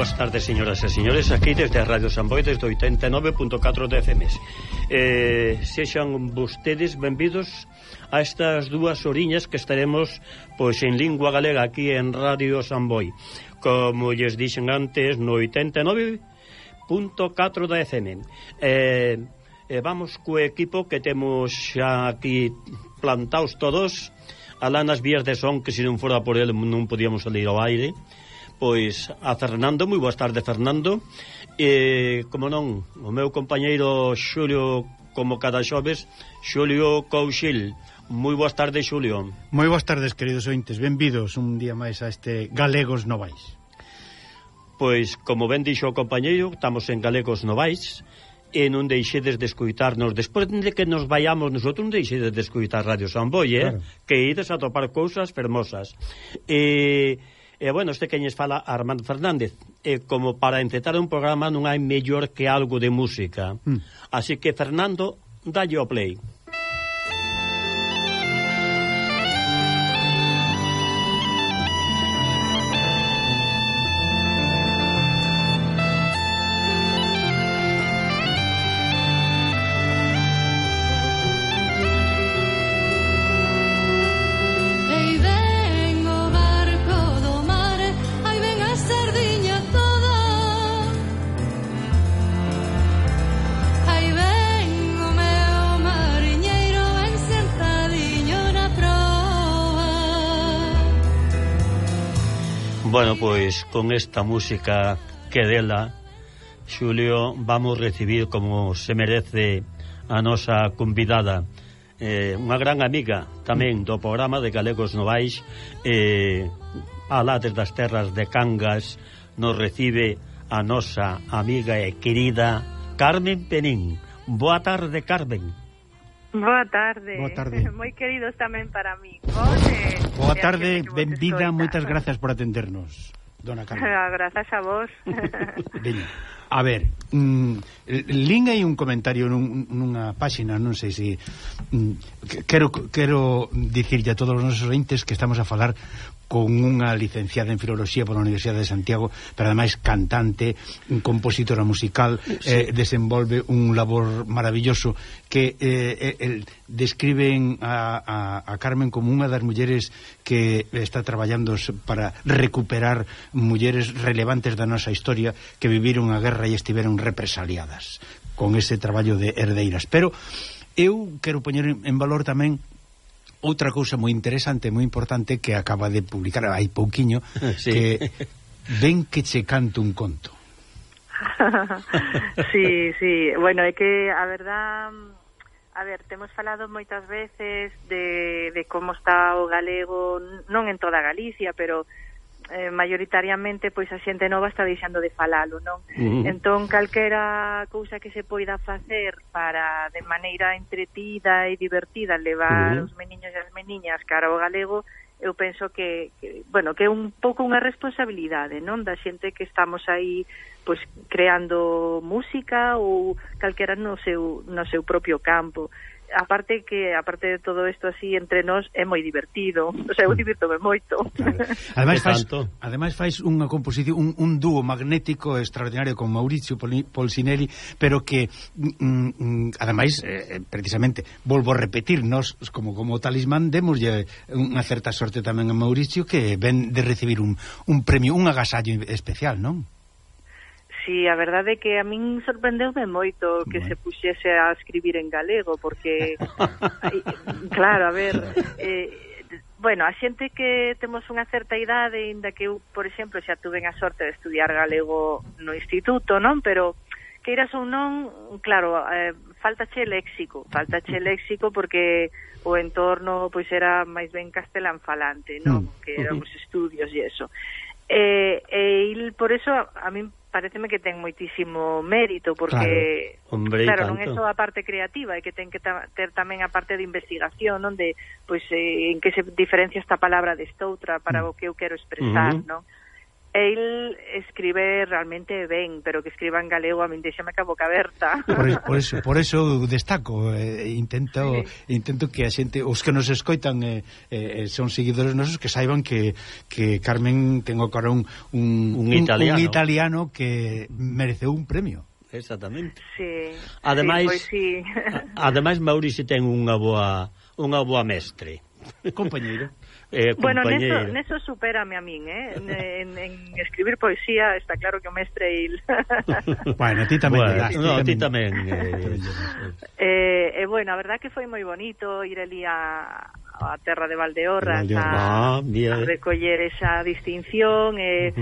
boas tardes, señoras e señores, aquí desde a Radio San Boi, desde 89.4 de FM. Eh, sexan vostedes benvidos a estas dúas oriñas que estaremos pois en lingua galega aquí en Radio San Boi. Como lles dixen antes, no 89.4 da FM. Eh, eh, vamos co equipo que temos xa aquí plantaos todos, alá nas vías de son, que se non fora por el non podíamos salir ao aire, e pois a Fernando, moi boas tardes Fernando. E como non, o meu compañeiro Xulio como cada xoves, Xulio Couchil. Moi boas tardes, Xulio. Moi boas tardes, queridos ointes, benvidos un día máis a este Galegos Novais. Pois, como ben dixo o compañeiro, estamos en Galegos Novais e non deixedes de escuitarnos despois de que nos vayamos nosotros non deixedes de escuitar Radio Samboy eh? claro. que ides a topar cousas fermosas. E E, bueno, este queñes fala Armando Fernández. E, como para encetar un programa non hai mellor que algo de música. Mm. Así que, Fernando, dalle o play. pois con esta música que dela Xulio vamos recibir como se merece a nosa convidada. Eh, unha gran amiga tamén do programa de Galegos Novais eh, a lades das terras de Cangas nos recibe a nosa amiga e querida Carmen Penín. Boa tarde Carmen. Boa tarde. Boa tarde. Moi queridos tamén para mí. Ole. Boa tarde, benvida, moitas grazas por atendernos, dona Carmen. grazas a vos. Veña. A ver, mm, lin aí un comentario nun, nunha páxina, non sei se si, mm, quero quero dicirlle a todos os nosos reintes que estamos a falar con unha licenciada en Filoloxía pola Universidade de Santiago, pero ademais cantante, compositora musical, sí. eh, desenvolve un labor maravilloso que eh, eh el, describen a, a, a Carmen como unha das mulleres que está traballando para recuperar mulleres relevantes da nosa historia que viviron a guerra e estiveron represaliadas con ese traballo de herdeiras. Pero eu quero poñer en valor tamén outra cousa moi interesante, moi importante que acaba de publicar hai pouquiño sí. que ven que che canto un conto. sí, sí, bueno, é que a verdad A ver, temos falado moitas veces de, de como está o galego, non en toda Galicia, pero eh, maioritariamente pois a xente nova está deixando de falalo, non? Uh -huh. Entón calquera cousa que se poida facer para de maneira entretida e divertida levar uh -huh. os meniños e as meniñas cara ao galego, eu penso que, que bueno, que é un pouco unha responsabilidade, non, da xente que estamos aí pois creando música ou calquera no seu no seu propio campo aparte que aparte de todo isto así entre nós é moi divertido. O sea, eu mm. divirtome moito. Claro. Ademais fais, ademais fais unha composición un, un dúo magnético extraordinario con Mauricio Polsinelli, pero que mm, mm, ademais eh, eh, precisamente volvo a repetir, nós como como talismán demoslle unha certa sorte tamén a Mauricio que ven de recibir un, un premio, un agasallo especial, non? Sí, a verdade é que a min sorprendeume moito que bueno. se puxese a escribir en galego, porque, claro, a ver, eh, bueno, a xente que temos unha certa idade, inda que eu, por exemplo, xa tuve a sorte de estudiar galego no instituto, non? Pero, queiras ou non, claro, eh, faltache léxico, faltache léxico porque o entorno pois era máis ben castelán falante, non? Mm. Que eran os estudios e eso. Eh, e il, por eso a, a min pareceme que ten moitísimo mérito porque claro, hombre, claro non é só a parte creativa e que ten que ta ter tamén a parte de investigación onde pois eh, en que se diferencia esta palabra desta outra para mm. o que eu quero expresar, mm -hmm. non? El escribe realmente ben, pero que escriba en galego a min déxame que a boca aberta. Por, por, eso, por eso destaco, eh, intento sí. intento que a xente, os que nos escoitan eh, eh, son seguidores nosos que saiban que, que Carmen tengo cara un, un, un, italiano. un italiano que mereceu un premio. Exactamente. Sí. Ademais, sí, pois sí. ademais Mauricio ten unha boa unha boa mestre. Compañeiro eh, Bueno, neso, neso superame a min, eh? En, en, en escribir poesía está claro que o mestre il. bueno, ti tamén. Bueno, das, no, ti tamén. Eh, eh, eh, bueno, a verdad que foi moi bonito ir ali a, a terra de Valdeorras a, ah, mira. a recoller esa distinción eh,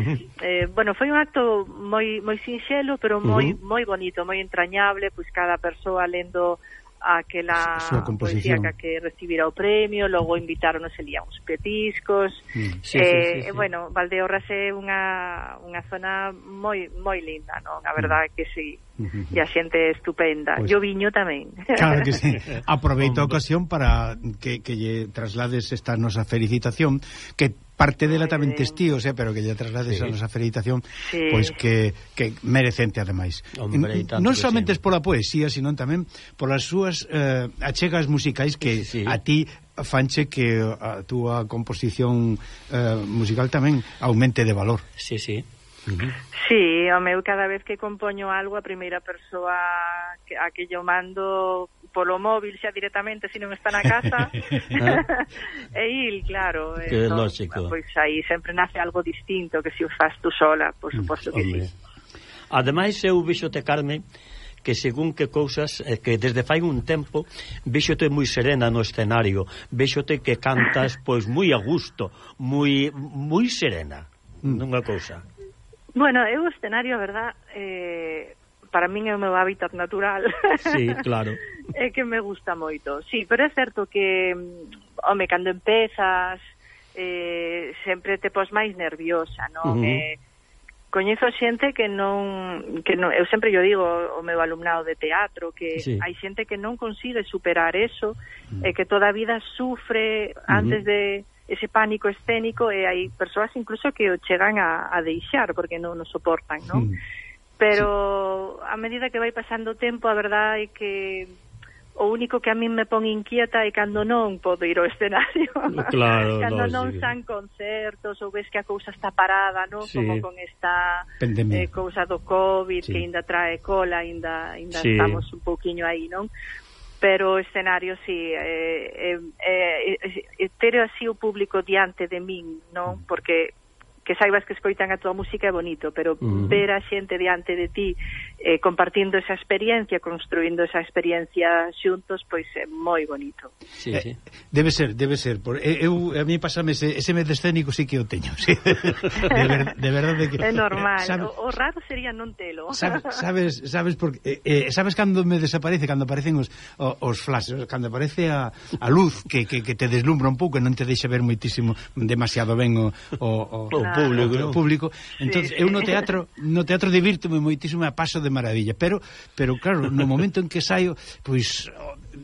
eh, bueno, foi un acto moi moi sinxelo, pero moi uh -huh. moi bonito, moi entrañable, pois cada persoa lendo aquela poesía que, que recibira o premio, logo invitaronos elía uns petiscos. Mm, sí, eh, sí, sí, sí. E, bueno, Valdeorras é unha, unha zona moi moi linda, non? A verdade mm. que sí. Uh. E a xente estupenda. Pois, pues, Yo viño tamén. Claro que sí. Aproveito a ocasión para que, que lle traslades esta nosa felicitación que parte dela tamén testíos, eh, pero que lle traslades sí. a nosa felicitación, sí. pois que, que merecente ademais. Hombre, non somente sí. pola poesía, sino tamén polas súas eh, achegas musicais que sí, sí. a ti fanche que a túa composición eh, musical tamén aumente de valor. Sí, sí. Sí, o meu cada vez que compoño algo a primeira persoa a que yo mando polo móvil xa directamente se non está na casa. E il, claro que entón, lógico. pois aí sempre nace algo distinto que se o faz tú sola por mm, suposto que Hombre. sí. Ademais eu vixote Carmen que según que cousas eh, que desde fai un tempo vexote moi serena no escenario. Vexote que cantas pois moi a gusto moi moi serena mm. nunha cousa. Bueno, eu o escenario, a verdad, eh, para min é o meu hábitat natural. Sí, claro. é que me gusta moito. Sí, pero é certo que, mm, home, cando empezas, eh, sempre te pos máis nerviosa, non? Uh -huh. eh, coñezo xente que non que non, eu sempre yo digo o meu alumnado de teatro que sí. hai xente que non consigue superar eso mm. e que toda a vida sufre antes de ese pánico escénico e hai persoas incluso que o chegan a, a deixar porque non o soportan, non? Mm pero sí. a medida que vai pasando o tempo, a verdade é que o único que a min me pon inquieta é cando non podo ir ao escenario. Claro, cando lógico. non san concertos ou ves que a cousa está parada, non? Sí. Como con esta Pandemia. eh, cousa do COVID sí. que ainda trae cola, ainda ainda sí. estamos un pouquiño aí, non? Pero o escenario, sí, eh, eh, eh, eh, ter así o público diante de min, non? Porque que saibas que escoitan a tua música é bonito, pero mm. ver a xente diante de ti eh, compartindo esa experiencia, construindo esa experiencia xuntos, pois é moi bonito. Sí, eh, sí. Eh, debe ser, debe ser. Por, eh, eu, a mí pasame ese, ese medo escénico sí que o teño. Sí. De, ver, de verdade que... É normal. Sabe, o, o raro sería non telo. Sabes, sabes, sabes, porque, eh, eh, sabes cando me desaparece, cando aparecen os, os flashes, cando aparece a, a luz que, que, que te deslumbra un pouco e non te deixa ver moitísimo demasiado ben o, o, o, claro. o público. O, o público. entonces sí, eu no teatro, no teatro divirtome moitísimo a paso de de maravilla, pero pero claro, no momento en que saio, pois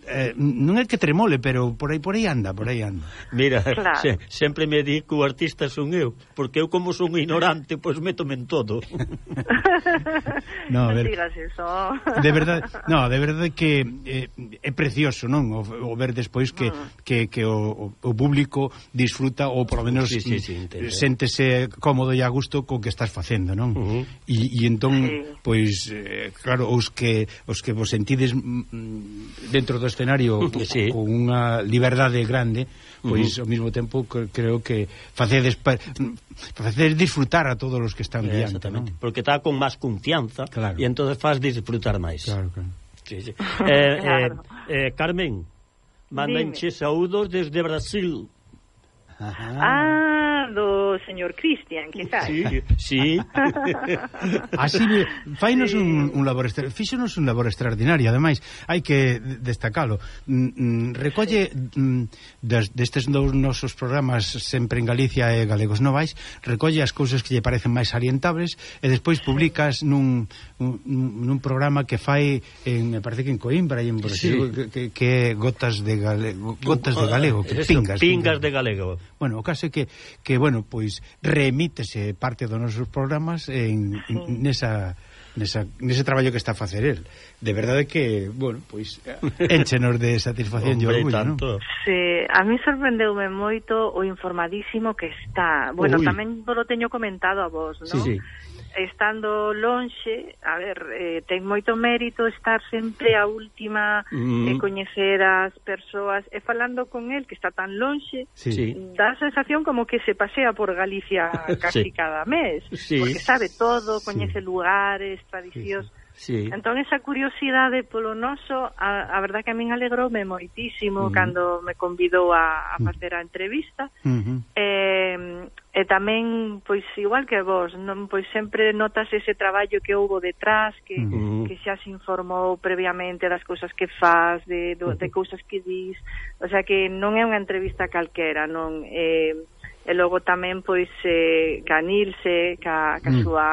eh, non é que tremole, pero por aí por aí anda, por aí anda. Mira, claro. se, sempre me di que o artista son eu, porque eu como son ignorante, pois pues métome en todo. no, a ver, digas eso. De verdade, no, de verdade que eh, é precioso, non? O, o ver despois que, mm. que, que o, o público disfruta ou por lo menos sí, sí, sí, séntese cómodo e a gusto co que estás facendo, non? Uh -huh. E, e entón, sí. pois, eh, claro, os que os que vos sentides mm, dentro do do escenario sí. con unha liberdade grande, pois uh -huh. ao mesmo tempo creo que facedes facedes disfrutar a todos os que están eh, diante, ¿no? Porque está con máis confianza claro. e entonces faz disfrutar máis. Claro, claro. Sí, sí. Eh, claro. eh, eh, Carmen, mandanche saúdos desde Brasil. Ajá. Ah, do señor Cristian, quizás. Sí, sí. Así, fainos sí. un, un labor fíxonos un labor extraordinario, ademais, hai que destacalo. Mm, mm, recolle sí. Mm, des, destes dous nosos programas sempre en Galicia e Galegos Novais, recolle as cousas que lle parecen máis salientables e despois publicas nun, un, nun programa que fai en, me parece que en Coimbra e en Brasil sí. que, que, é gotas de galego, gotas de ah, galego, que pingas, pingas de galego. Bueno, o caso é que, que bueno, pois remítese parte dos nosos programas en, en nesa nesa, nese traballo que está a facer el. De verdade que, bueno, pois enchenos de satisfacción Hombre, e orgullo, tanto. non? Sí, a mí sorprendeume moito o informadísimo que está. Bueno, Uy. tamén lo teño comentado a vos, non? Sí, sí estando lonxe, a ver, eh, ten moito mérito estar sempre a última mm. e mm-hmm. coñecer as persoas e falando con el que está tan lonxe, sí. sí. dá a sensación como que se pasea por Galicia casi sí. cada mes, sí. porque sabe todo, coñece sí. lugares, tradicións. Sí, sí Sí. Entón esa curiosidade polo noso, a, a verdad que a min alegroume moitísimo uh -huh. cando me convidou a, a mm. facer a entrevista. Uh -huh. eh, e tamén pois igual que vos, non pois sempre notas ese traballo que houbo detrás, que mm-hmm. uh -huh. que xa se informou previamente das cousas que faz, de do, de mm-hmm. cousas que dis, o sea que non é unha entrevista calquera, non eh e logo tamén pois eh, canilse ca, ca mm. súa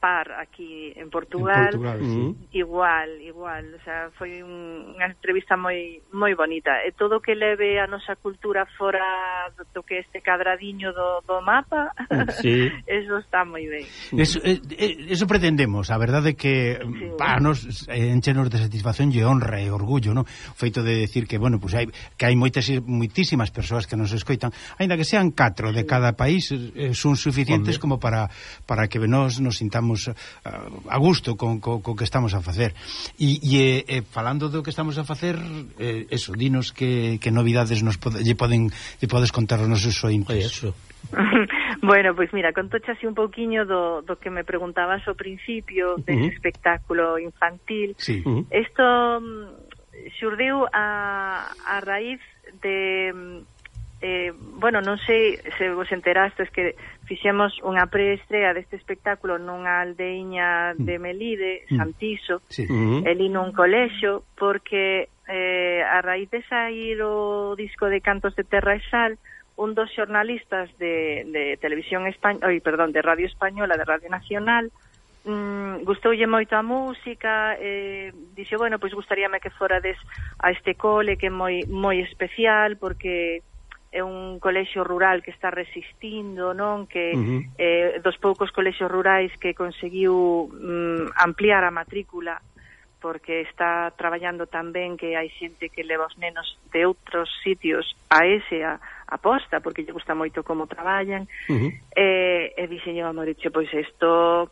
par aquí en Portugal, en Portugal sí. Mm-hmm. igual, igual, o sea, foi un, unha entrevista moi moi bonita. E todo o que leve a nosa cultura fora do, do que este cadradiño do, do mapa, sí. eso está moi ben. Eso, eso pretendemos, a verdade que mm, sí. para nos enchenos de satisfacción e honra e orgullo, no? Feito de decir que, bueno, pues hai que hai moitas moitísimas persoas que nos escoitan, aínda que sean catro de cada país, son suficientes Hombre. como para para que nos nos sintamos estamos eh, a gusto con co, con que estamos a facer. E, e eh, falando do que estamos a facer, eh, eso, dinos que, que novidades nos pode, lle poden lle podes contar os nosos ointes. Eso. bueno, pois mira, contoche así un pouquiño do, do que me preguntabas ao principio deste uh -huh. espectáculo infantil. Sí. Uh -huh. Esto mm, xurdiu a, a raíz de mm, eh, bueno, non sei se vos enterastes que fixemos unha preestrea deste espectáculo nunha aldeiña mm. de Melide, mm. Santiso, sí. Mm-hmm. mm. elí nun colexo, porque eh, a raíz de sair o disco de Cantos de Terra e Sal, un dos xornalistas de, de Televisión Española, perdón, de Radio Española, de Radio Nacional, mm, gustoulle moito a música, eh, dixo, bueno, pois gustaríame que forades a este cole que é moi moi especial porque é un colexio rural que está resistindo, non? Que uh -huh. eh, dos poucos colexios rurais que conseguiu mm, ampliar a matrícula porque está traballando tamén que hai xente que leva os nenos de outros sitios a ese a, a posta, porque lle gusta moito como traballan, uh eh, -huh. e, e dixen, a Mauricio, pois isto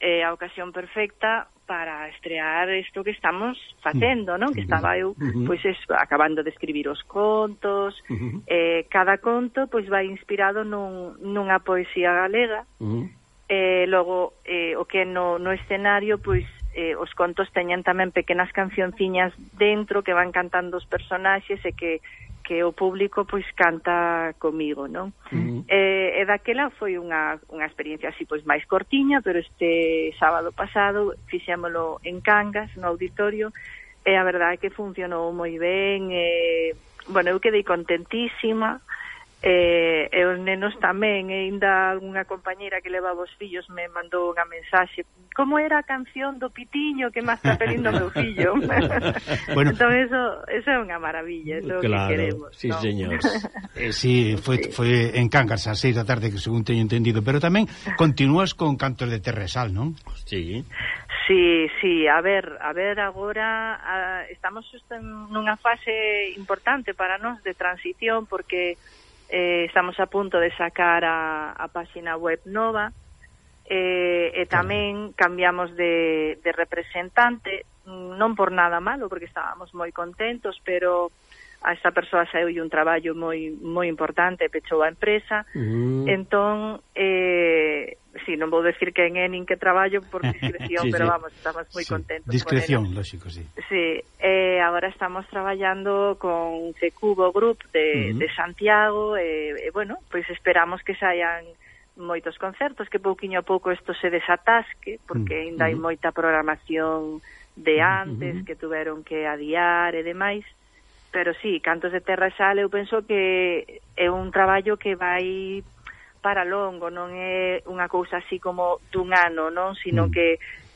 é a ocasión perfecta para estrear isto que estamos facendo, non? Que estaba eu pois eso, acabando de escribir os contos. Eh, cada conto pois vai inspirado nun, nunha poesía galega. Eh, logo eh, o que no, no escenario pois eh, os contos teñen tamén pequenas cancionciñas dentro que van cantando os personaxes e que que o público pois canta comigo, non? Uh e, e daquela foi unha, unha experiencia así pois máis cortiña, pero este sábado pasado fixémolo en Cangas, no auditorio, e a verdade é que funcionou moi ben, e, bueno, eu quedei contentísima, E, e os nenos tamén, e ainda unha compañeira que levaba os fillos me mandou unha mensaxe como era a canción do pitiño que máis está pedindo meu fillo bueno, entón eso, eso é unha maravilla eso claro, que queremos sí, ¿no? señor. eh, sí, foi, sí. foi en Cangas a seis da tarde, que según teño entendido pero tamén continúas con Cantos de Terresal, non? Sí. Sí, sí, a ver, a ver agora a, estamos xusto nunha fase importante para nós de transición porque eh, estamos a punto de sacar a, a páxina web nova, eh, e tamén cambiamos de, de representante, non por nada malo, porque estábamos moi contentos, pero a esta persoa saiu un traballo moi moi importante, pechou a empresa. Mm. Entón, eh, si sí, non vou decir quen é nin que traballo por discreción, sí, pero sí. vamos, estamos moi sí. contentos. Discreción, con lógico, sí. Sí, eh, agora estamos traballando con Cubo Group de, mm. de Santiago, e eh, eh, bueno, pois pues esperamos que saian moitos concertos, que pouquiño a pouco isto se desatasque, porque mm. ainda hai mm-hmm. moita programación de antes, que tuveron que adiar e demais, pero sí, Cantos de Terra e Sal eu penso que é un traballo que vai para longo, non é unha cousa así como dun ano, non, sino mm. que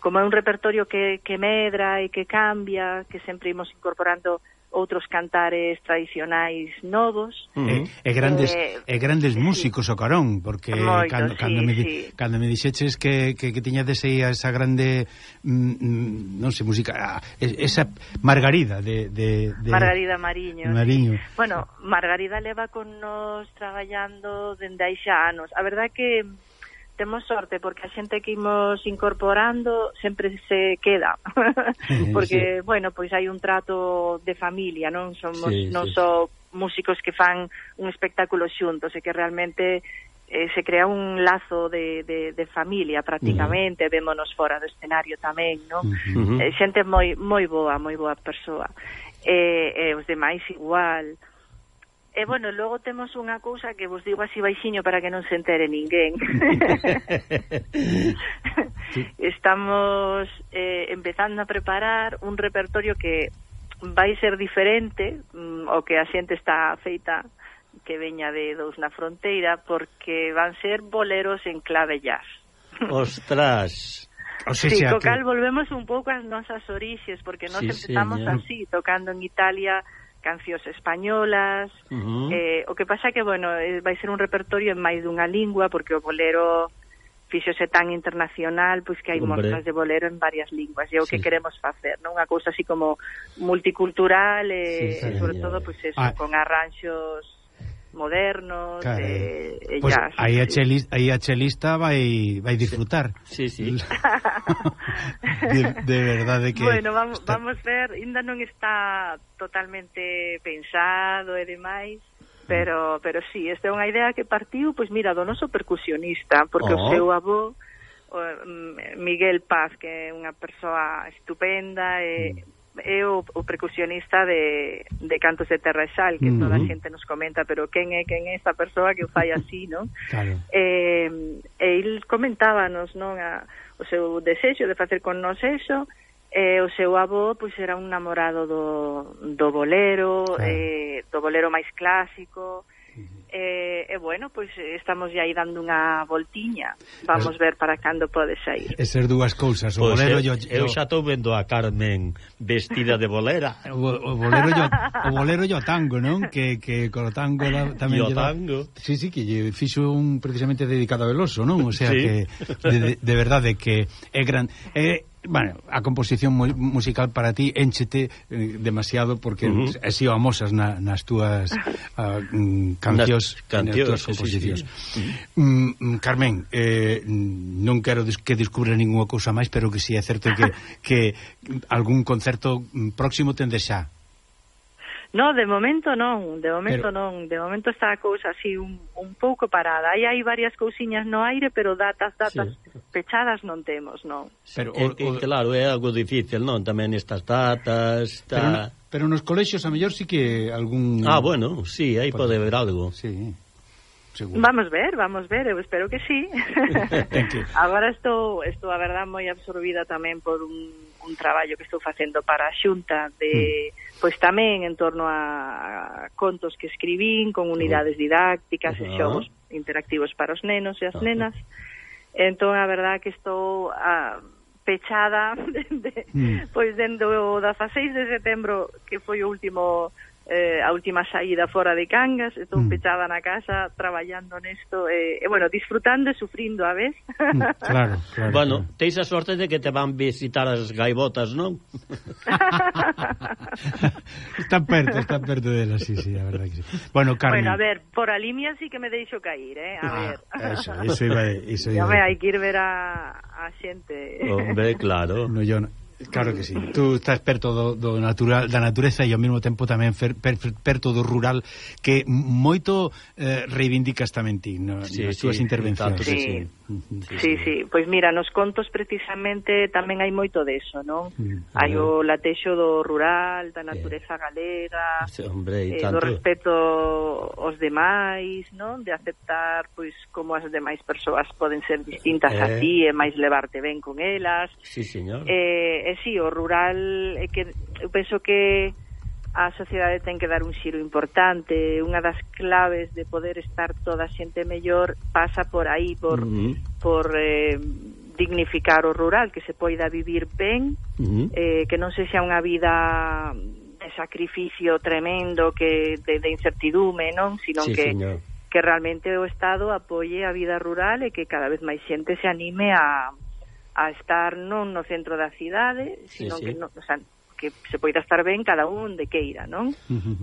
como é un repertorio que, que medra e que cambia, que sempre imos incorporando outros cantares tradicionais novos. Mm e, e grandes eh, e grandes músicos o carón, porque Moito, cando, cando sí, me di, sí. cando me dixeches que que, que tiñades aí esa grande mm, mm, non sei, música, ah, esa Margarida de, de, de Margarida Mariño. Mariño. Sí. Bueno, Margarida leva con nos traballando dende aí xa anos. A verdad que temos sorte porque a xente que imos incorporando sempre se queda porque, sí. bueno, pois hai un trato de familia, non somos sí, non sí. só músicos que fan un espectáculo xuntos e que realmente eh, se crea un lazo de, de, de familia prácticamente, uh -huh. vémonos fora do escenario tamén, non? Uh -huh. Eh, xente moi moi boa, moi boa persoa. Eh, e eh, eh, os demais igual. Uh E, bueno, logo temos unha cousa que vos digo así baixiño para que non se entere ninguén. Estamos eh, empezando a preparar un repertorio que vai ser diferente mm, o que a xente está feita que veña de Dous na Fronteira porque van ser boleros en clave jazz. Ostras! O sea, sí, co cal que... volvemos un pouco ás nosas orixes porque nos sí, empezamos señor. así, tocando en Italia cancións españolas, uh -huh. eh, o que pasa que, bueno, eh, vai ser un repertorio en máis dunha lingua, porque o bolero fixose tan internacional, pois que hai Hombre. mostras de bolero en varias linguas, e é o sí. que queremos facer, non? Unha cousa así como multicultural, e, sí, sí, e sobre todo, pois eso, ah. con arranxos modernos claro. e, e pues jazz. Aí a, chelista, aí a chelista vai, vai disfrutar. Sí, sí. de, de verdade que... Bueno, vamos, está... vamos ver, ainda non está totalmente pensado e demais, pero, mm. pero sí, esta é unha idea que partiu, pois pues mira, do noso percusionista, porque oh. o seu avó mm, Miguel Paz, que é unha persoa estupenda e mm é o, o percusionista de, de Cantos de Terra e Sal, que uh -huh. toda a xente nos comenta, pero quen é quen é esta persoa que o fai así, non? Claro. Eh, e il comentábanos, non, a, o seu desexo de facer con nós eso, eh, o seu avó pois era un namorado do, do bolero, claro. eh, do bolero máis clásico. E, e bueno, pois eh, estamos aí dando unha voltiña. Vamos es, ver para cando pode sair. Esas dúas cousas, o pues bolero eu, yo, eu xa estou vendo a Carmen vestida de bolera. O, o bolero yo, o bolero yo tango, non? Que que co tango da, tamén yo tango. Sí, sí, que lle fixo un precisamente dedicado a Veloso, non? O sea sí. que de, de, de verdade que é gran é Bueno, a composición mu musical para ti enchete eh, demasiado porque uh -huh. así o amosas na, nas túas uh, cancións túas cancións, túas composicións. Sí, sí. Mm, mm, Carmen, eh, non quero que descubra ninguna cousa máis, pero que si sí, é certo que que algún concerto mm, próximo tende xa. No, de momento non, de momento pero... non, de momento está a cousa así un, un pouco parada. Aí hai varias cousiñas no aire, pero datas, datas sí. pechadas non temos, non. Pero eh, o, eh, o... claro, é algo difícil, non? Tamén estas datas, está... Pero, pero nos colexios a mellor sí que algún Ah, bueno, sí, aí pode haber algo. Sí. Seguro. Vamos ver, vamos ver, eu espero que sí. Agora estou, estou a verdad moi absorbida tamén por un, un traballo que estou facendo para a Xunta de mm pois tamén en torno a contos que escribín con unidades didácticas uh -huh. e xogos interactivos para os nenos e as uh nenas. Entón, a verdad que estou a, pechada de, de, mm. pois dentro da 16 de setembro que foi o último eh, a última saída fora de Cangas, estou mm. pechada na casa traballando nesto e, eh, e bueno, disfrutando e sufrindo a vez. Mm, claro, claro. Bueno, claro. teis a sorte de que te van visitar as gaivotas, non? está perto, está perto delas, sí, sí, a verdade que sí. Bueno, Carmen. Bueno, a ver, por a limia sí que me deixo cair, eh, a ah, ver. Eso, eso iba, eso iba. Ya me hai que ir ver a, a xente. Hombre, claro. No, yo no. Claro que sí. Tú estás perto do, do natural, da natureza e ao mesmo tempo tamén fer, per, perto do rural que moito eh, reivindicas tamén ti no, sí, nas túas sí, intervencións. Tanto que sí. sí. Sí, sí, pois mira, nos contos precisamente tamén hai moito deso, non? Mm, hai o latexo do rural, da eh. natureza eh, galega, hombre, eh, tanto... do respeto aos demais, non? De aceptar pois como as demais persoas poden ser distintas eh, a ti e máis levarte ben con elas. Sí, señor. Eh, eh sí, o rural é eh, que eu penso que a sociedade ten que dar un xiro importante, unha das claves de poder estar toda a xente mellor pasa por aí, por uh -huh. por eh, dignificar o rural, que se poida vivir ben, uh -huh. eh, que non se xa unha vida de sacrificio tremendo, que de, de incertidume, non, sino sí, que señor. que realmente o Estado apoie a vida rural e que cada vez máis xente se anime a a estar non no centro da cidade, sino sí, sí. que no, o sea, que se poida estar ben cada un de queira, non?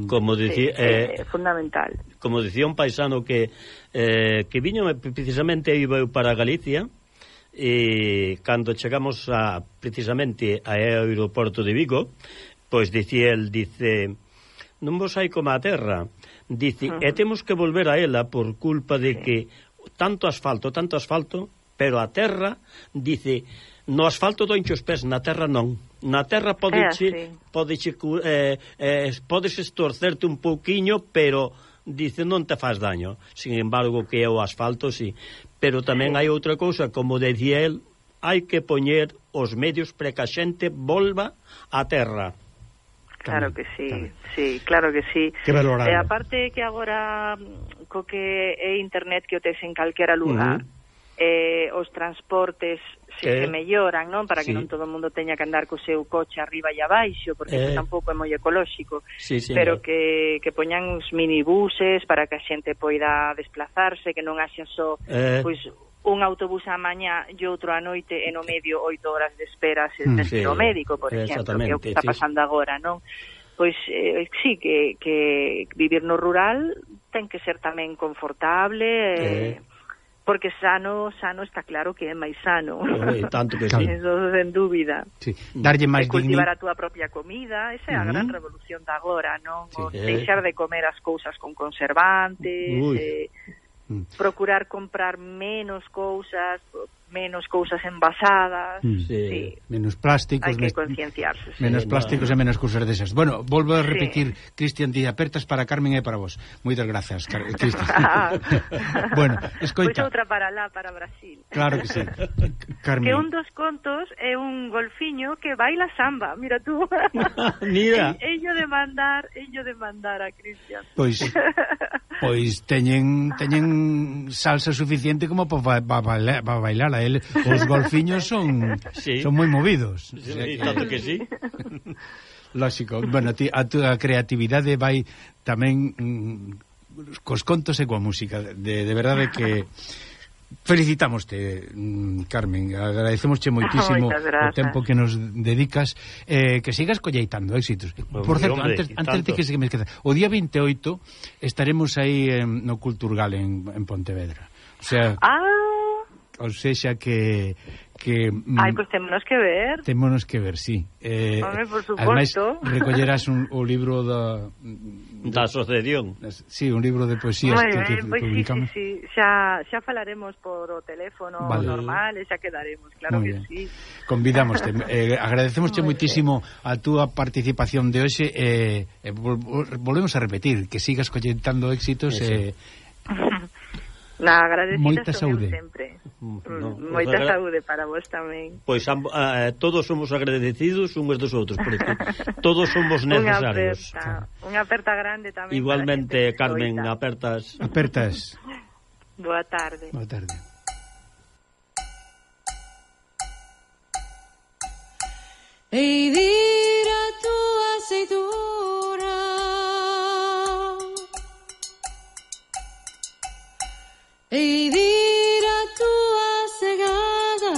Como dicía... É, é, eh, é fundamental. Como dicía un paisano que, eh, que viño precisamente aí para Galicia, e cando chegamos a precisamente ao aeroporto de Vigo, pois dicía el, dice, non vos hai como a terra, dice, uh -huh. e temos que volver a ela por culpa de sí. que tanto asfalto, tanto asfalto, pero a terra, dice, no asfalto doincho os pés, na terra non. Na terra podeche, podeche, eh, eh, podes estorcerte un pouquiño, pero dice non te faz daño. Sin embargo, que é o asfalto, sí. Pero tamén hai outra cousa, como decía el, hai que poñer os medios para que a xente volva á terra. Claro tamén, que sí, tamén. sí, claro que sí. Que valorado. E aparte que agora co que é internet que o tes en calquera lugar, uh -huh eh, os transportes se, eh, se melloran, non? Para sí. que non todo o mundo teña que andar co seu coche arriba e abaixo, porque eh, tampouco é moi ecolóxico, sí, sí, pero que, que poñan uns minibuses para que a xente poida desplazarse, que non haxa só eh, pois, un autobús a mañá e outro a noite e no medio oito horas de espera se mm, sí, médico, por exemplo, que é o que está pasando sí. agora, non? Pois eh, sí, que, que vivir no rural ten que ser tamén confortable, eh, eh porque sano, sano está claro que é máis sano. Oi, tanto que sí. Eso sen dúbida. Sí. Mm. Darlle máis cultivar a túa propia comida, esa é a uh -huh. gran revolución da agora, non? Sí. O deixar de comer as cousas con conservantes, Ui. eh, mm. procurar comprar menos cousas, menos cousas envasadas, mm. sí. sí. menos plásticos, hai que concienciarse. Menos sí, plásticos no. e menos cousas desas. Bueno, volvo a repetir, sí. Cristian, ti apertas para Carmen e para vos. Moitas grazas, Cristian. bueno, escoita. Pois outra para lá, para Brasil. Claro que sí. Carmen. Que un dos contos é un golfiño que baila samba, mira tú. mira. Ello de mandar, ello de mandar a Cristian. Pois pois teñen teñen salsa suficiente como para pa, pa, pa bailar a él. Os golfiños son sí. son moi movidos. Sí, o sea que... tanto que sí. Lógico. Bueno, ti, a túa creatividade vai tamén mm, cos contos e coa música. De, de verdade que Felicitamoste, mm, Carmen, agradecemosche moitísimo o tempo que nos dedicas, eh, que sigas colleitando éxitos. Hombre, Por certo, hombre, antes, antes de que se me queda, o día 28 estaremos aí en, no Culturgal en, en Pontevedra. O sea, ah, Ou sexa que que mm, Ai, pois pues, témonos que ver. Témonos que ver, sí. Eh, Home, por suposto. Recollerás un, o libro da da asociación. Sí, un libro de poesías bueno, que, que pues, publicamos. Sí, sí, sí. Xa, xa falaremos por o teléfono vale. normal e xa quedaremos, claro Muy que bien. sí. Convidámoste. eh, agradecemosche moitísimo a túa participación de hoxe eh, eh, volvemos a repetir, que sigas colleitando éxitos e eh, Na, Moita saúde. Sempre. Mm, mm, no, Moita agra... saúde para vos tamén. Pois amb, eh, todos somos agradecidos uns dos outros, porque todos somos necesarios. Unha aperta, unha aperta grande tamén. Igualmente, Carmen, oita. apertas. Apertas. Boa tarde. Boa tarde. Eidir a tua aceitona Eidiratua segada.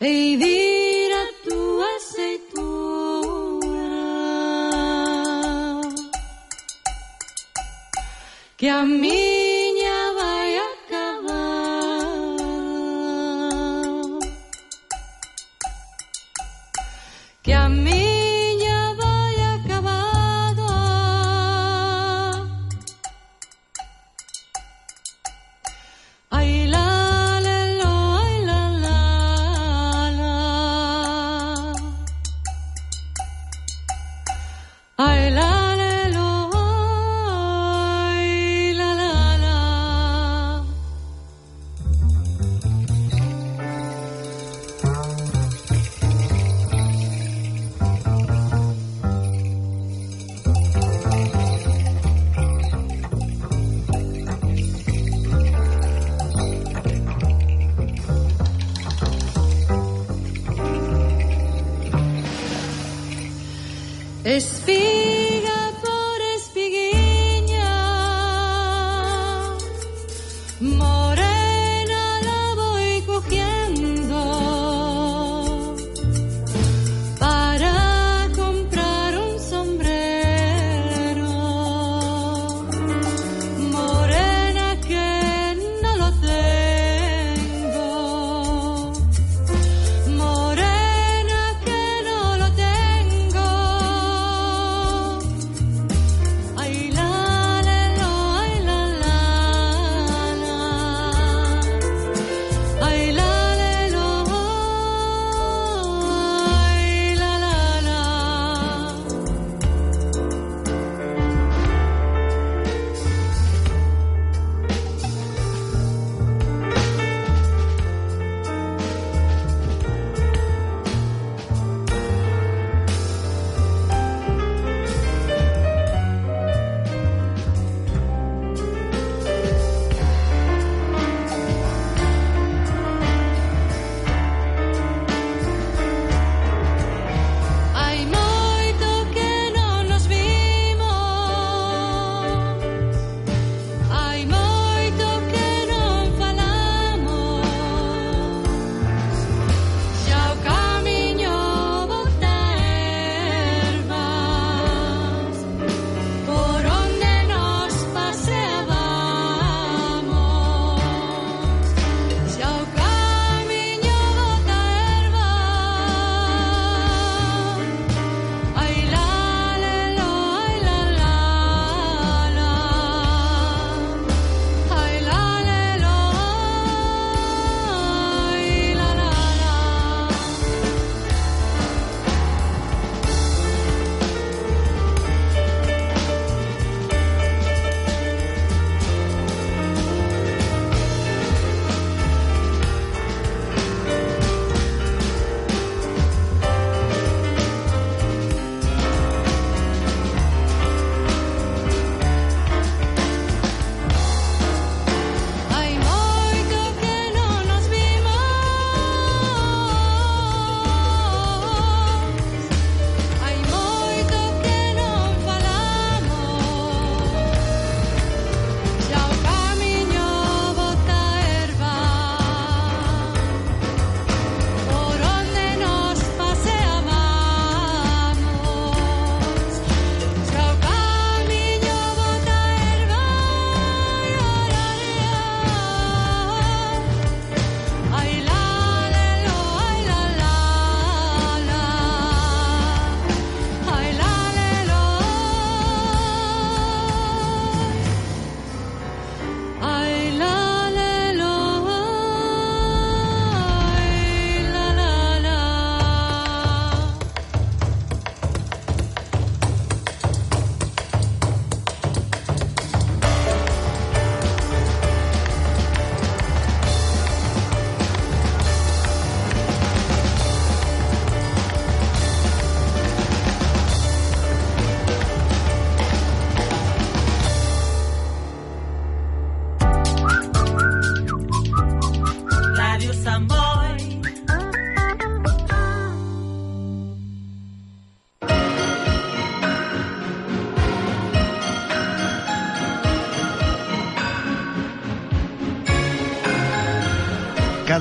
Eidiratua aceitura. Que a mí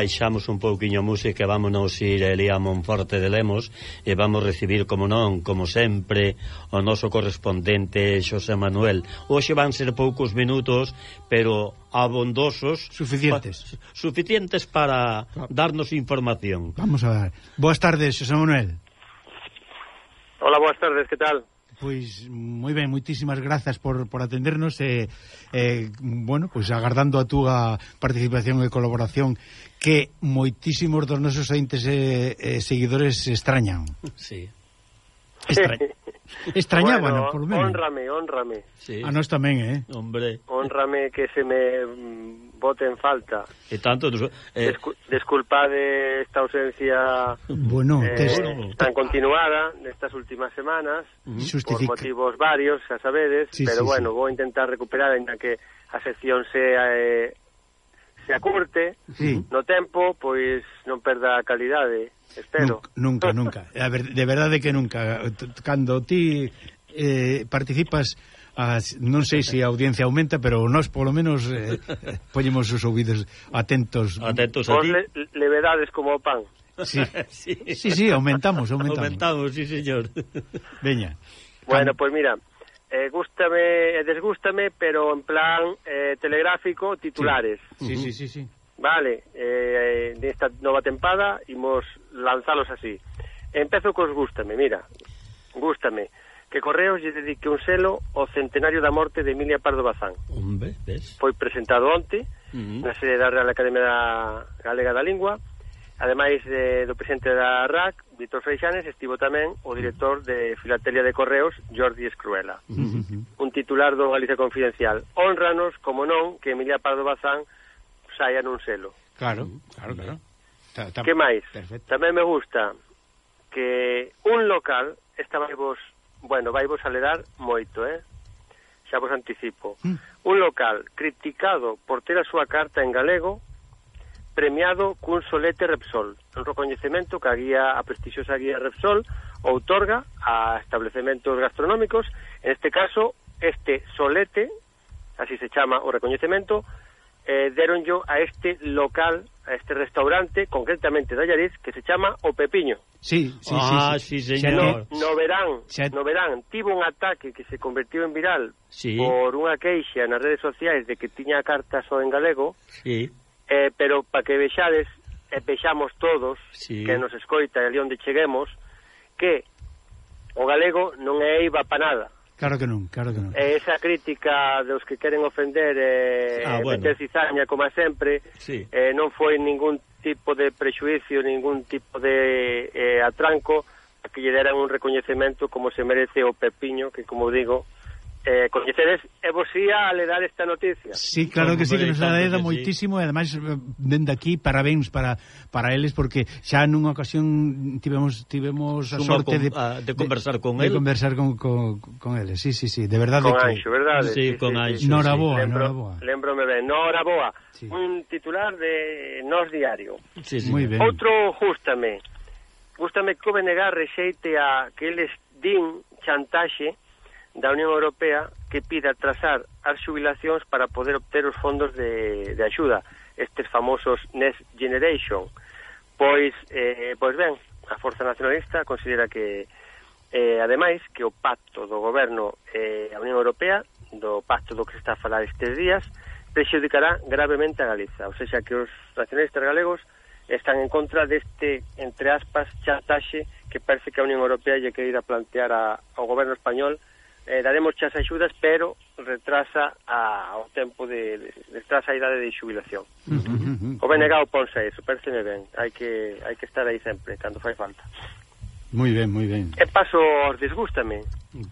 baixamos un pouquiño a música e vámonos ir ali a Monforte de Lemos e vamos recibir, como non, como sempre, o noso correspondente Xosé Manuel. Hoxe van ser poucos minutos, pero abondosos... Suficientes. Pa, suficientes para darnos información. Vamos a ver. Boas tardes, Xosé Manuel. Hola, boas tardes, que tal? Pois moi ben, moitísimas grazas por, por atendernos e eh, eh, bueno, pois agardando a túa participación e colaboración que moitísimos dos nosos entes e, e seguidores extrañan. Sí. Extrañan. Extrañaban, bueno, por lo menos. Honrame, honrame. Sí. A nós tamén, eh? Hombre. Honrame que se me mm, bote en falta. E tanto... Eh... Descu desculpade esta ausencia bueno, eh, tes... tan continuada nestas últimas semanas. Justifica. por motivos varios, xa sabedes, sí, pero sí, bueno, sí. vou intentar recuperar, ainda que a sección sea... Eh, se acurte sí. no tempo, pois non perda a calidade, espero. Nunca, nunca. nunca. A ver, de verdade que nunca. Cando ti eh, participas as, non sei se a audiencia aumenta, pero nós polo menos eh, poñemos os ouvidos atentos. Atentos a ti. Le, levedades como o pan. Sí. sí, sí, sí aumentamos, aumentamos. Aumentamos, sí, señor. Veña. Bueno, pois pues mira, eh, gústame e desgústame, pero en plan eh, telegráfico, titulares. Sí, sí, sí, sí. Vale, eh, nesta nova tempada imos lanzalos así. Empezo cos gústame, mira. Gústame que Correos lle dedique un selo ao centenario da morte de Emilia Pardo Bazán. Hombre, ves? Foi presentado onte uh -huh. na sede da Real Academia da Galega da Lingua Ademais de, do presidente da RAC, Víctor Freixanes, estivo tamén o director de Filatelia de Correos, Jordi Escruela. Un titular do Galicia Confidencial. Honranos, como non, que Emilia Pardo Bazán saia nun selo. Claro, claro, claro. Ta, ta, que máis? Perfecto. Tamén me gusta que un local, esta vai vos, bueno, vai vos aledar moito, eh? Xa vos anticipo. Mm. Un local criticado por ter a súa carta en galego, premiado cun solete Repsol, un recoñecemento que a guía a prestixiosa guía Repsol outorga a establecementos gastronómicos, en este caso este solete, así se chama o recoñecemento, eh, deronllo a este local, a este restaurante, concretamente de Allariz, que se chama O Pepiño. Sí, sí, ah, sí, sí. sí señor. No, no verán, xa... no verán, tivo un ataque que se convertiu en viral sí. por unha queixa nas redes sociais de que tiña cartas só en galego, sí eh, pero para que vexades e vexamos todos sí. que nos escoita e ali onde cheguemos que o galego non é iba para nada. Claro que non, claro que non. E esa crítica dos que queren ofender e eh, ah, bueno. meter cizaña, como sempre, sí. eh, non foi ningún tipo de prexuicio, ningún tipo de eh, atranco, que lle deran un recoñecemento como se merece o Pepiño, que como digo, eh, coñecedes e vos ia a ledar esta noticia. Sí, claro que sí, que nos agrada sí. moitísimo e ademais eh, dende aquí parabéns para para eles porque xa nunha ocasión tivemos tivemos a Suma sorte con, de, a, de conversar con de, el. De conversar con, con, con eles. Sí, sí, sí, de verdade con que Anxo, verdade? Sí, sí, con sí, Anxo. Sí. Noraboa. Lembro, noraboa. Lembrome ben, Noraboa, sí. un titular de Nos Diario. Sí, sí. Muy ben. Outro gústame. Gústame que o Benegar rexeite a que eles din chantaxe da Unión Europea que pide atrasar as xubilacións para poder obter os fondos de, de axuda, estes famosos Next Generation. Pois, eh, pois ben, a Forza Nacionalista considera que, eh, ademais, que o pacto do goberno e eh, a Unión Europea, do pacto do que se está a falar estes días, prexudicará gravemente a Galiza, ou seja, que os nacionalistas galegos están en contra deste, entre aspas, chantaxe que parece que a Unión Europea lle queira plantear a, ao goberno español eh, daremos xa as axudas, pero retrasa a, ao tempo de, de retrasa a idade de xubilación. Uh -huh, uh -huh. O BNG ponse a iso, pareceme ben, hai que hai que estar aí sempre, cando fai falta. Moi ben, moi ben. E paso aos.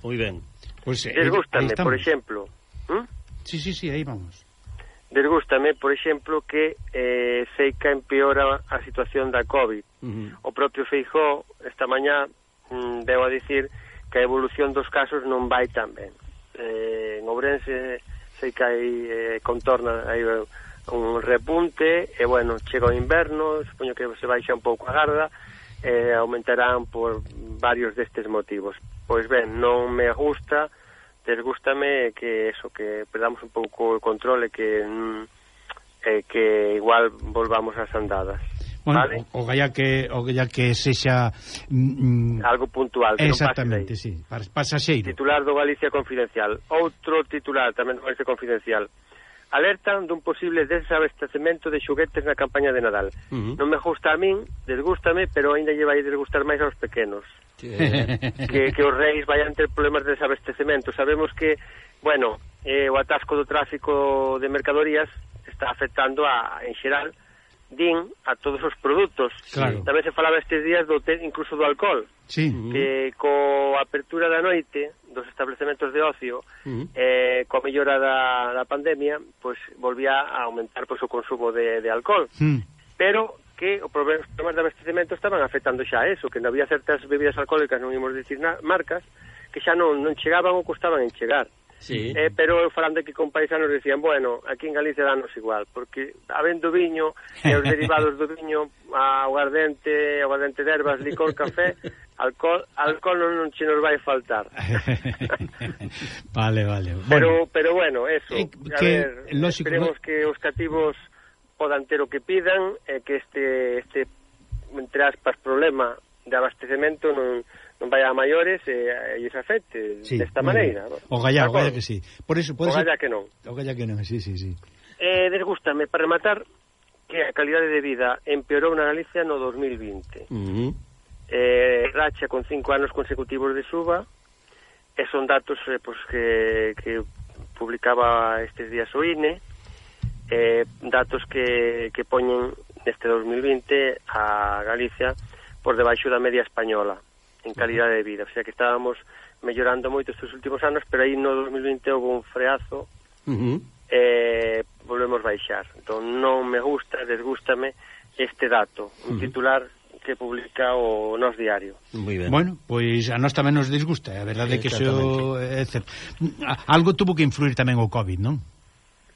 Moi ben. Pois, eh, pues, disgústame, por exemplo. ¿hm? Sí, sí, sí, aí vamos. Desgústame, por exemplo, que eh, Seica empeora a situación da COVID. Uh -huh. O propio Feijó esta mañá mm, veo a dicir que a evolución dos casos non vai tan ben. Eh, en Ourense sei que hai eh, contorna hai un repunte e bueno, chega o inverno, supoño que se baixa un pouco a garda e eh, aumentarán por varios destes motivos. Pois ben, non me gusta, desgústame que eso que perdamos un pouco o control e que mm, eh, que igual volvamos ás andadas. Bueno, vale. o, o galla que o galla que sexa mm, mm algo puntual, que Exactamente, si, sí, pasaxeiro. Titular do Galicia Confidencial. Outro titular tamén do Galicia Confidencial. Alertan dun posible desabastecemento de xoguetes na campaña de Nadal. Uh -huh. Non me gusta a min, desgústame, pero aínda lle vai desgustar máis aos pequenos. que, que os reis vayan ter problemas de desabastecemento. Sabemos que, bueno, eh, o atasco do tráfico de mercadorías está afectando a, en xeral, uh din a todos os produtos. Claro. Tamén se falaba estes días do té, incluso do alcohol. Sí. Que co apertura da noite dos establecementos de ocio, uh -huh. eh, coa mellora da, da pandemia, pois pues, volvía a aumentar pois, pues, o consumo de, de alcohol. Uh -huh. Pero que o problema, os problemas de abastecimento estaban afectando xa a eso, que non había certas bebidas alcohólicas, non imos dicir na, marcas, que xa non, non chegaban ou costaban en chegar. Sí. Eh, pero eu falando aquí con paisanos decían, bueno, aquí en Galicia danos igual, porque habendo viño e os derivados do viño, aguardente, aguardente de ervas, licor, café, alcohol, alcohol non che nos vai faltar. vale, vale. Bueno. Pero, pero bueno, eso, eh, a que, ver, lógico, esperemos no... que os cativos podan ter o que pidan e eh, que este, este entre aspas, problema de abastecemento non non vai a maiores e, e lles afecte sí, desta maneira. O galla, o gallá que sí. Por eso, pode o gallá ser... que non. O galla que non, sí, sí, sí. Eh, desgústame, para rematar, que a calidade de vida empeorou na Galicia no 2020. Uh -huh. eh, racha con cinco anos consecutivos de suba, e son datos eh, pues, que, que publicaba estes días o INE, eh, datos que, que poñen neste 2020 a Galicia por debaixo da media española en calidad de vida. O sea que estábamos mellorando moito estes últimos anos, pero aí no 2020 houve un freazo uh eh, -huh. e volvemos baixar. Entón non me gusta, desgústame este dato, un uh -huh. titular que publica o nos diario. Muy ben. Bueno, pois a nós tamén nos disgusta, a verdade é que xo... é certo. Algo tuvo que influir tamén o COVID, non?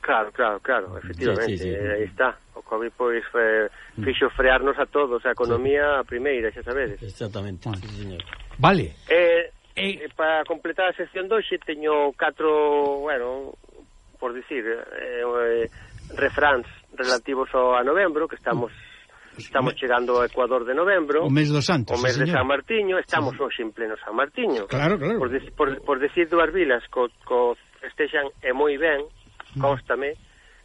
Claro, claro, claro, efectivamente, sí, sí, sí. aí está. O COVID pois eh, mm. fixo frearnos a todos, a economía a primeira, xa sabedes. Exactamente, sí, señor. Vale. Eh, eh, eh, para completar a sección hoxe teño catro, bueno, por dicir, eh, eh, refráns relativos ao a novembro, que estamos mm. estamos chegando ao Ecuador de novembro. O mes dos Santos, O mes sí, de San Martiño, estamos hoxe en pleno San Martiño. Claro, claro. Por, por, por decir dúas vilas co, co festexan e moi ben, Mm. Constame,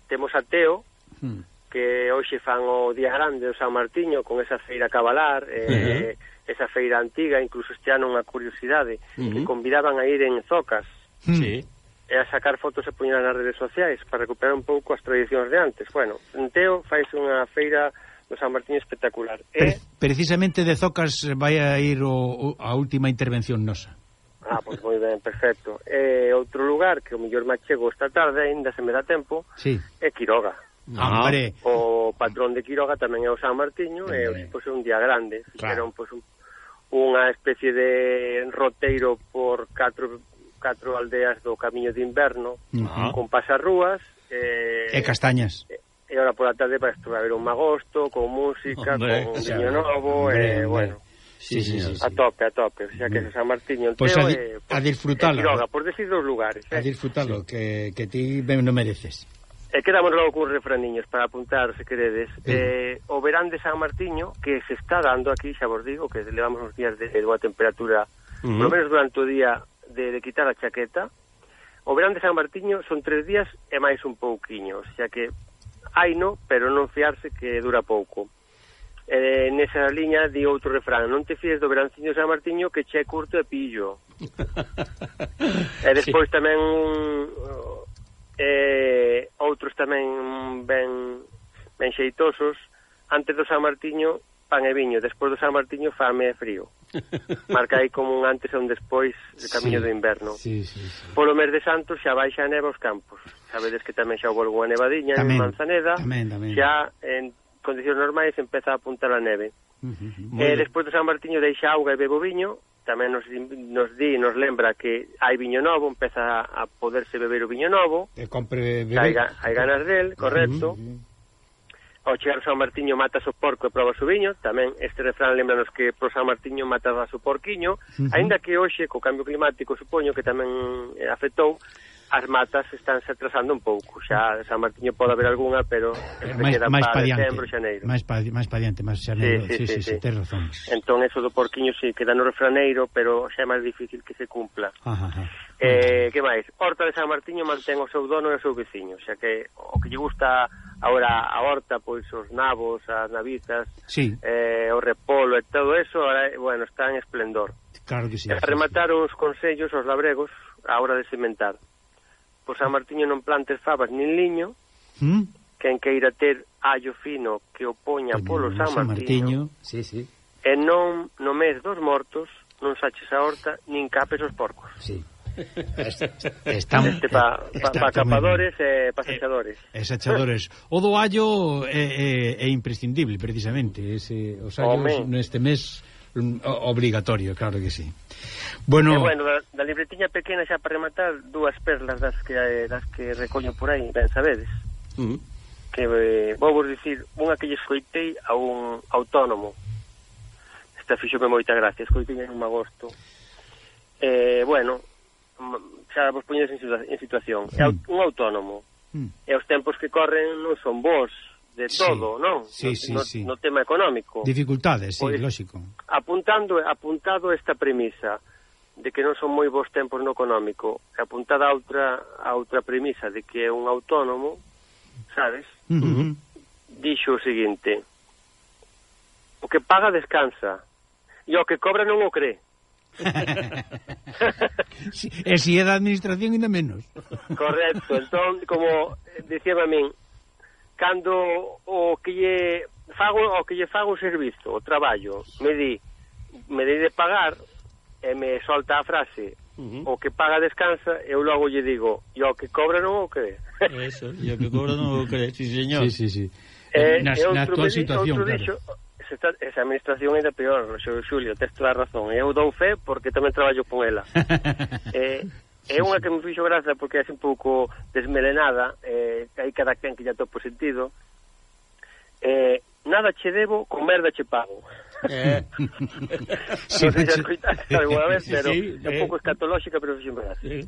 Temos a Teo, mm. que hoxe fan o Día Grande do San Martiño con esa feira cabalar, eh, uh -huh. esa feira antiga, incluso este ano unha curiosidade, uh -huh. que uh-huh. convidaban a ir en zocas. Mm. Sí. E a sacar fotos e poñer nas redes sociais para recuperar un pouco as tradicións de antes. Bueno, en Teo faise unha feira do San Martiño espectacular. E... Precisamente de zocas vai a ir o, o, a última intervención nosa. Ah, pois moi ben, perfecto. E outro lugar que o mellor me achego esta tarde, ainda se me dá tempo, sí. é Quiroga. Ah, hombre. O patrón de Quiroga tamén é o San Martiño, hombre. e hoxe pois, un día grande. Claro. Fixeron pois, un, unha especie de roteiro por catro, catro aldeas do Camiño de Inverno, uh con pasarrúas... Eh, e castañas. E, agora ahora pola tarde para estuve a ver un magosto, con música, hombre, con un viño novo, e, eh, bueno... Sí, sí, sí. A tope, a tope, o sea que San Martiño Pois pues a, di, eh, a disfrutalo. Quiroga, por decir dos lugares, eh. A disfrutalo, sí. que, que ti ben no mereces. Eh, e quedamos logo cun refraniños para apuntar, se queredes. Sí. Eh, o verán de San Martiño, que se está dando aquí, xa vos digo, que levamos uns días de, de boa temperatura, uh -huh. por menos durante o día de, de quitar a chaqueta. O verán de San Martiño son tres días e máis un pouquiño, xa que hai no, pero non fiarse que dura pouco eh, nesa liña di outro refrán non te fíes do veranciño San Martiño que che curto e pillo e despois sí. tamén eh, outros tamén ben, ben xeitosos. Antes do San Martiño pan e viño. Despois do San Martiño fame e frío. Marca aí como un antes e un despois de camiño sí, do inverno. Sí, sí, sí. polo mes de Santos xa baixa a neva aos campos. Sabedes que tamén xa houve a nevadiña tamén, en Manzaneda. Tamén, tamén. xa en condicións normais empeza a apuntar a neve. Uh -huh. Eh, despois do San Martiño deixa auga e bebo viño, tamén nos, nos di, nos lembra que hai viño novo, empeza a poderse beber o viño novo. E compre bebé. Hai, hai ganas del, correcto. Uh -huh. Ao chegar San Martiño matas o porco e probas o viño, tamén este refrán lembranos que pro San Martiño matas o porquiño, uh -huh. aínda que hoxe co cambio climático supoño que tamén eh, afectou, as matas estánse atrasando un pouco. Xa San Martiño pode haber algunha, pero máis máis pa diante, máis pa máis pa diante, máis xaneiro. Sí, sí, sí, sí, sí, sí. tes razón. Entón eso do porquiño si sí, queda no refraneiro, pero xa é máis difícil que se cumpla. Ajá, ajá. Eh, que máis? Horta de San Martiño mantén o seu dono e o seu veciño, xa que o que lle gusta agora a horta, pois os nabos, as navizas, sí. eh, o repolo e todo eso, ahora, bueno, está en esplendor. Claro que sí. E rematar os consellos aos labregos a hora de sementar por San Martiño non plantes fabas nin liño, mm? quen queira ter allo fino que o poña polo San Martiño, San Martiño sí, sí. e non no mes dos mortos non saches a horta nin capes os porcos. Sí. Están este pa, pa, pa capadores e pa eh, sachadores. E, e sachadores. O do allo é, é, é imprescindible precisamente, ese os allos Home. neste mes mm, obligatorio, claro que sí. Bueno, e bueno da, da libretiña pequena xa para rematar dúas perlas das que eh, das que recoño por aí, ben sabedes. Uh -huh. Que eh, vou vos dicir unha que lle escoitei a un autónomo. Esta fixome moita gracia, escoitei en un agosto. Eh, bueno, xa vos poñedes en, situa en situación. Uh -huh. É un autónomo. Uh -huh. E os tempos que corren non son vos, de todo, sí, non? Sí, no, sí, no, sí. no tema económico. Dificultades, pois, lógico. Apuntando apuntado esta premisa de que non son moi bons tempos no económico, e apuntada a outra a outra premisa de que é un autónomo, sabes? Uh -huh. Dixo o seguinte: O que paga descansa, e o que cobra non o cree. si, e si é da administración ainda menos. Correcto, entón, como dicía a min, cando o que lle fago o que lle fago o servizo, o traballo, me di me dei de pagar e me solta a frase uh -huh. o que paga descansa, eu logo lle digo, e o que cobra non o cree. Eso, e o que cobra non o cree, sí señor. Sí, sí, sí. Eh, eh na, na actual situación, claro. Dixo, esta, esa administración ainda peor, Xulio, tes toda a razón. Eu dou fe porque tamén traballo con ela. eh, É unha que me fixo graza porque é un pouco desmelenada, eh, hai cada quen que lle atopo sentido. Eh, nada che debo, con merda che pago. Eh. sí, non sei se escoitaste alguna vez, pero sí, é un eh. pouco escatolóxica, pero fixo graza. Sí.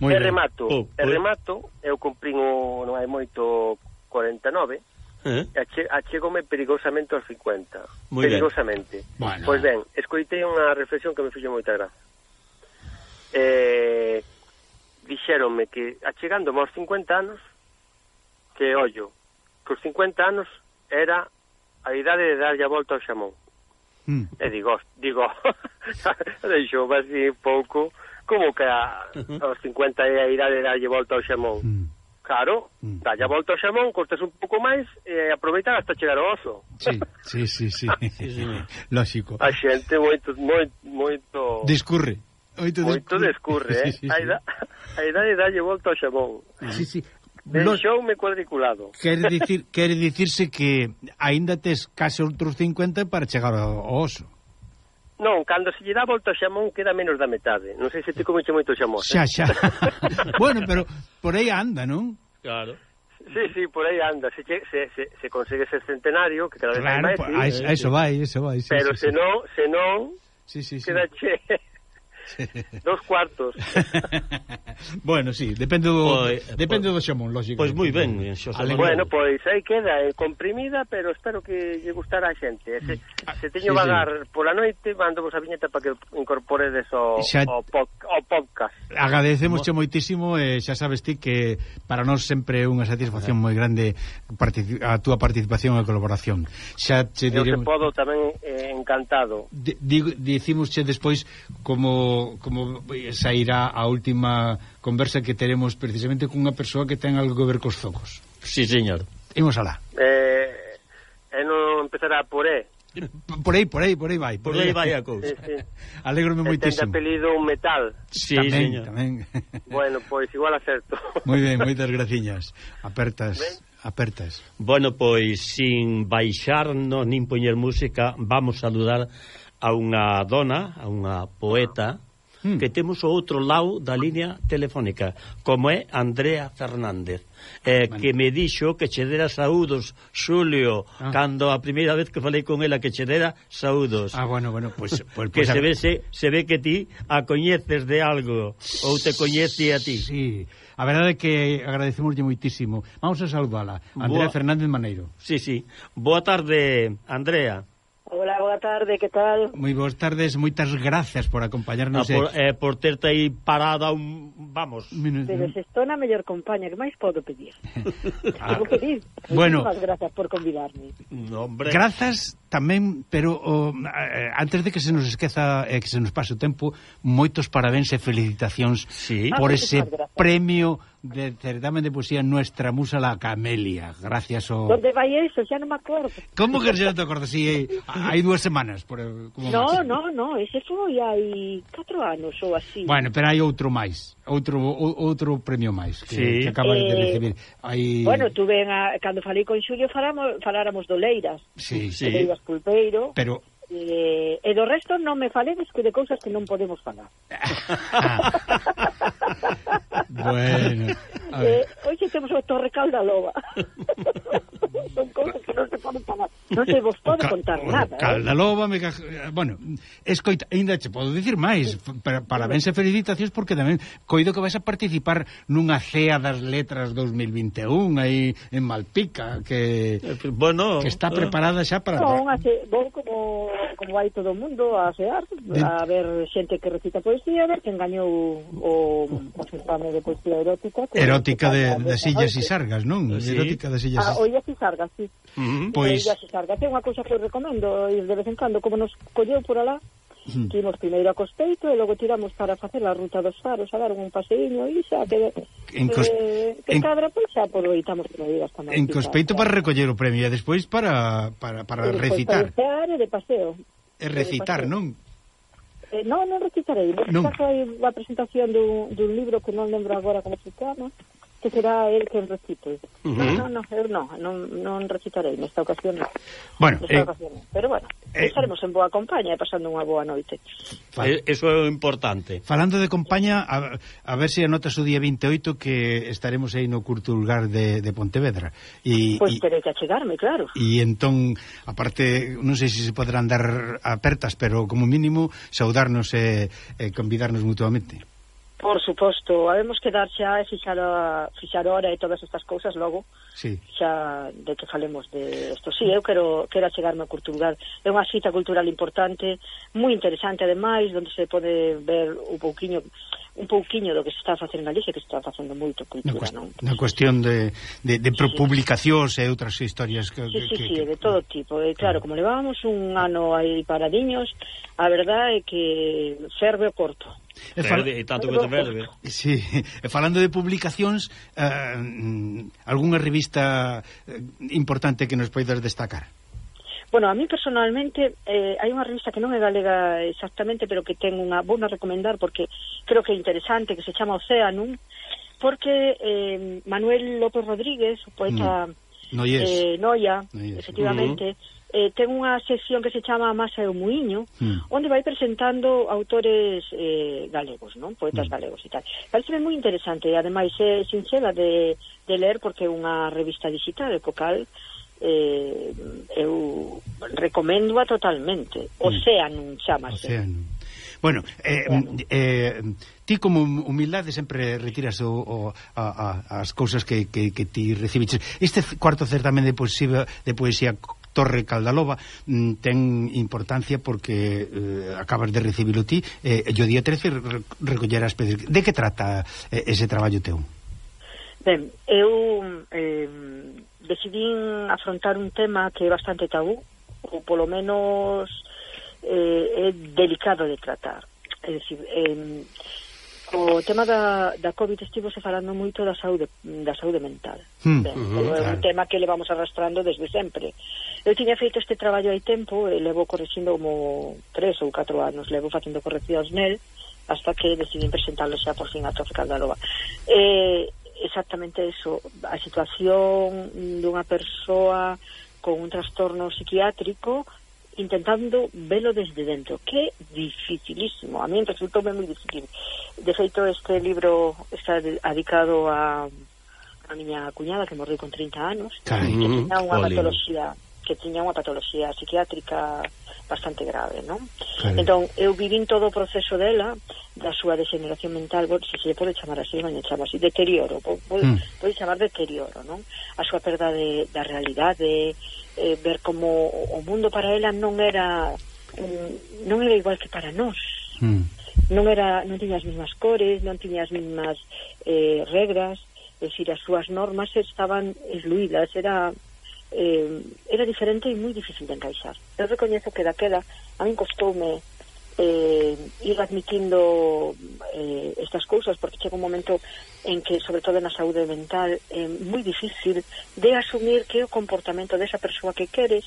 Muy e remato, oh, e oh. remato, eu cumprín o, non hai moito 49, Eh? Achégome perigosamente aos 50 Muy Perigosamente. Bueno. Pois ben, escoitei unha reflexión que me fixo moita graza eh, dixéronme que achegándome aos 50 anos que, ollo, que os 50 anos era a idade de darlle a volta ao xamón. Mm. E digo, digo, deixou así pouco, como que a, aos 50 é a idade de darlle volta ao xamón. Mm. Claro, mm. dalle a volta ao xamón, cortas un pouco máis e eh, aproveitar hasta chegar ao oso. Sí, sí, sí, sí. sí, sí. Lógico. A xente moito, moito, moito... Discurre. Oito, oito descurre, eh? Sí, sí, sí. A idade, a idade dalle volta ao xabón. Sí, sí. Deixoume cuadriculado. Quer dicir, quer dicirse que aínda tes case outros 50 para chegar ao oso. Non, cando se lle dá volta ao xamón queda menos da metade. Non sei se te comeche moito xamón. Xa, eh. xa. bueno, pero por aí anda, non? Claro. Sí, sí, por aí anda. Se, se, se, se consegue ser centenario, que cada vez claro, máis... Claro, a, a, eso vai, eso vai. Sí, pero sí, se sí. non, se non... Sí, sí, sí. Queda che Dos cuartos. bueno, sí, depende do pois, eh, depende pois- do xamón, lógico. Pois moi ben, Xosé. Bueno, pois aí queda eh, comprimida, pero espero que lle gustara a xente. Se, mm. ah, se teño sí, vagar sí. pola noite, mandovos a viñeta para que incorporedes o, xa... o, pod, o podcast. Agradecemos moitísimo, eh, xa sabes ti que para nós sempre é unha satisfacción moi grande a túa participación e colaboración. Xa che diremos... Eu te podo tamén eh, encantado. D digo, dicimos che despois como como, sairá a última conversa que teremos precisamente cunha persoa que ten algo que ver cos focos. Sí, señor. Imos alá. Eh, e non empezará por E. Por aí, por aí, por aí vai. Por, por aí vai a cousa. Sí, sí. Alégrome moitísimo. Ten apelido un metal. Sí, tamén, señor. tamén. Bueno, pois igual acerto. Moi ben, moitas graciñas. Apertas. Ben. Apertas. Bueno, pois sin baixarnos nin poñer música, vamos a saludar a unha dona, a unha poeta mm. que temos o outro lado da línea telefónica, como é Andrea Fernández, eh, bueno. que me dixo que che dera saúdos, Xulio, ah. cando a primeira vez que falei con ela que che dera saúdos. Ah, bueno, bueno, pois... Pues, pues, que pues, se, ve, se, se ve que ti a coñeces de algo, ou te coñece a ti. Sí, a verdade é que agradecemoslle moitísimo. Vamos a saludala, Andrea Boa... Fernández Maneiro. Sí, sí. Boa tarde, Andrea. Hola, boa tarde, que tal? Moi boas tardes, moitas gracias por acompañarnos. Ah, por, eh, por terte aí parada un... Vamos. Pero se estou na mellor compañía, que máis podo pedir? ah, Vou pedir. Bueno. Muchas gracias por convidarme. No, hombre. Grazas tamén, pero oh, antes de que se nos esqueza e eh, que se nos pase o tempo, moitos parabéns e felicitacións sí. por ah, ese premio de certamen de poesía Nuestra Musa la Camelia, gracias o... Donde vai eso? Xa non me acordo. Como que xa non te acordas? Si, sí, hai dúas semanas. Por, como no, máximo. no, no, ese foi hai 4 anos ou así. Bueno, pero hai outro máis, outro outro premio máis que, sí. que acabas eh, de recibir. Hai... Bueno, tú ven a, cando falei con Xulio falamos, faláramos do Leiras. Sí, sí. Leiras Pulpeiro. Pero E, e do resto non me faledes que de cousas que non podemos falar. bueno, a ver. Eh, hoxe temos o Torrecal da Loba. Son cousas que non se poden falar. Non se vos pode contar nada. O Caldaloba, eh? me ca... bueno, escoita, ainda che podo dicir máis, para, parabéns e felicitacións porque tamén coido que vais a participar nunha cea das letras 2021 aí en Malpica que eh, bueno, que está eh. preparada xa para Non, hace, vou como como vai todo o mundo a cear, a ver xente que recita poesía, a ver quen gañou o, o certame de poesía erótica. Que erótica de, de Sillas e Sargas, non? Sí. Erótica de Sillas ah, Oillas e Sargas, sí. Uh -huh. Pois... Oillas e Sargas, é unha cousa que eu recomendo ir de vez en cando, como nos colleu por alá, mm. que imos primeiro a Costeito e logo tiramos para facer a ruta dos faros a dar un paseiño e xa que, en cos... eh, que en... cabra pois xa aproveitamos primeiro hasta En Costeito para recoller o premio e despois para, para, para e recitar. Para e de paseo. E recitar, e non? Eh, non, non recitarei. Non. Caso hai a presentación dun, dun libro que non lembro agora como se chama que será el quen recite. Uh -huh. Non, non, eu non, non, non recitarei nesta ocasión. Non. Bueno, nesta eh, ocasión, pero bueno, eh, estaremos en boa compañía e pasando unha boa noite. Eh, eso é o importante. Falando de compañía, a, a ver se si anotas o día 28 que estaremos aí no Culturgar de, de Pontevedra. E, pois pues terei que achegarme, claro. E entón, aparte, non sei se se poderán dar apertas, pero como mínimo saudarnos e, e convidarnos mutuamente. Por suposto, habemos que dar xa e fixar, a, fixar hora e todas estas cousas logo sí. xa de que falemos de isto. Sí, eu quero, quero chegarme a cultural. É unha cita cultural importante, moi interesante ademais, onde se pode ver un pouquiño un pouquiño do que se está facendo na Galicia, que se está facendo moito cultura, na non? Na cuestión de, de, de sí, publicacións sí. e outras historias que... Sí, sí, que, sí, que... de todo tipo. E claro, ah. como levábamos un ano aí paradiños, a verdade é que ferve o corpo E, fal... e tanto que te verde. Sí, e falando de publicacións, eh, algunha revista eh, importante que nos poidas destacar? Bueno, a mí personalmente eh, hai unha revista que non é galega exactamente, pero que ten unha bona recomendar porque creo que é interesante, que se chama Oceanum, porque eh, Manuel López Rodríguez, o poeta mm. no yes. eh, Noia, no yes. efectivamente, mm eh, ten unha sección que se chama Masa e o Muiño, mm. onde vai presentando autores eh, galegos, non? poetas mm. galegos e tal. Parece moi interesante, e ademais é sincera de, de ler porque é unha revista digital, e co cal eh, eu recoméndoa totalmente. Oceanum hmm. chamase. Oceanum. Bueno, eh, mm, eh, ti como humildade sempre retiras o, o, a, a, as cousas que, que, que ti recibiches. Este cuarto certamen de poesía, de poesía Torre Caldalova mm, ten importancia porque eh, acabas de recibilo ti eh, yo día 13 recoller as pedras de que trata eh, ese traballo teu? Ben, eu eh, decidín afrontar un tema que é bastante tabú ou polo menos eh, é delicado de tratar é dicir, eh, o tema da, da COVID estivose falando moito da saúde da saúde mental. Hmm, ben, mm, é un tema que levamos arrastrando desde sempre. Eu tiña feito este traballo hai tempo e levo correxindo como tres ou catro anos levo facendo correccións nel hasta que decidín presentarlo xa por fin a Tófica da eh, exactamente eso a situación dunha persoa con un trastorno psiquiátrico intentando velo desde dentro, que é dificilísimo, a mí resultó moi difícil. De feito, este libro está dedicado a, a miña cuñada, que morreu con 30 anos, Caín, que tiña unha patoloxía que tiña unha patoloxía psiquiátrica bastante grave, non? Claro. Entón, eu vivín todo o proceso dela, da súa degeneración mental, bueno, se se pode chamar así, non chamo así, deterioro, pode, mm. pode chamar deterioro, non? A súa perda de, da realidade, eh, ver como o mundo para ela non era mm, non era igual que para nós. Mm. Non era non tiña as mesmas cores, non tiña as mesmas eh, regras, é dicir, as súas normas estaban esluídas, era eh, era diferente e moi difícil de encaixar. Eu recoñezo que daquela a min costoume eh, ir admitindo eh, estas cousas porque chega un momento en que, sobre todo na saúde mental, é eh, moi difícil de asumir que o comportamento desa persoa que queres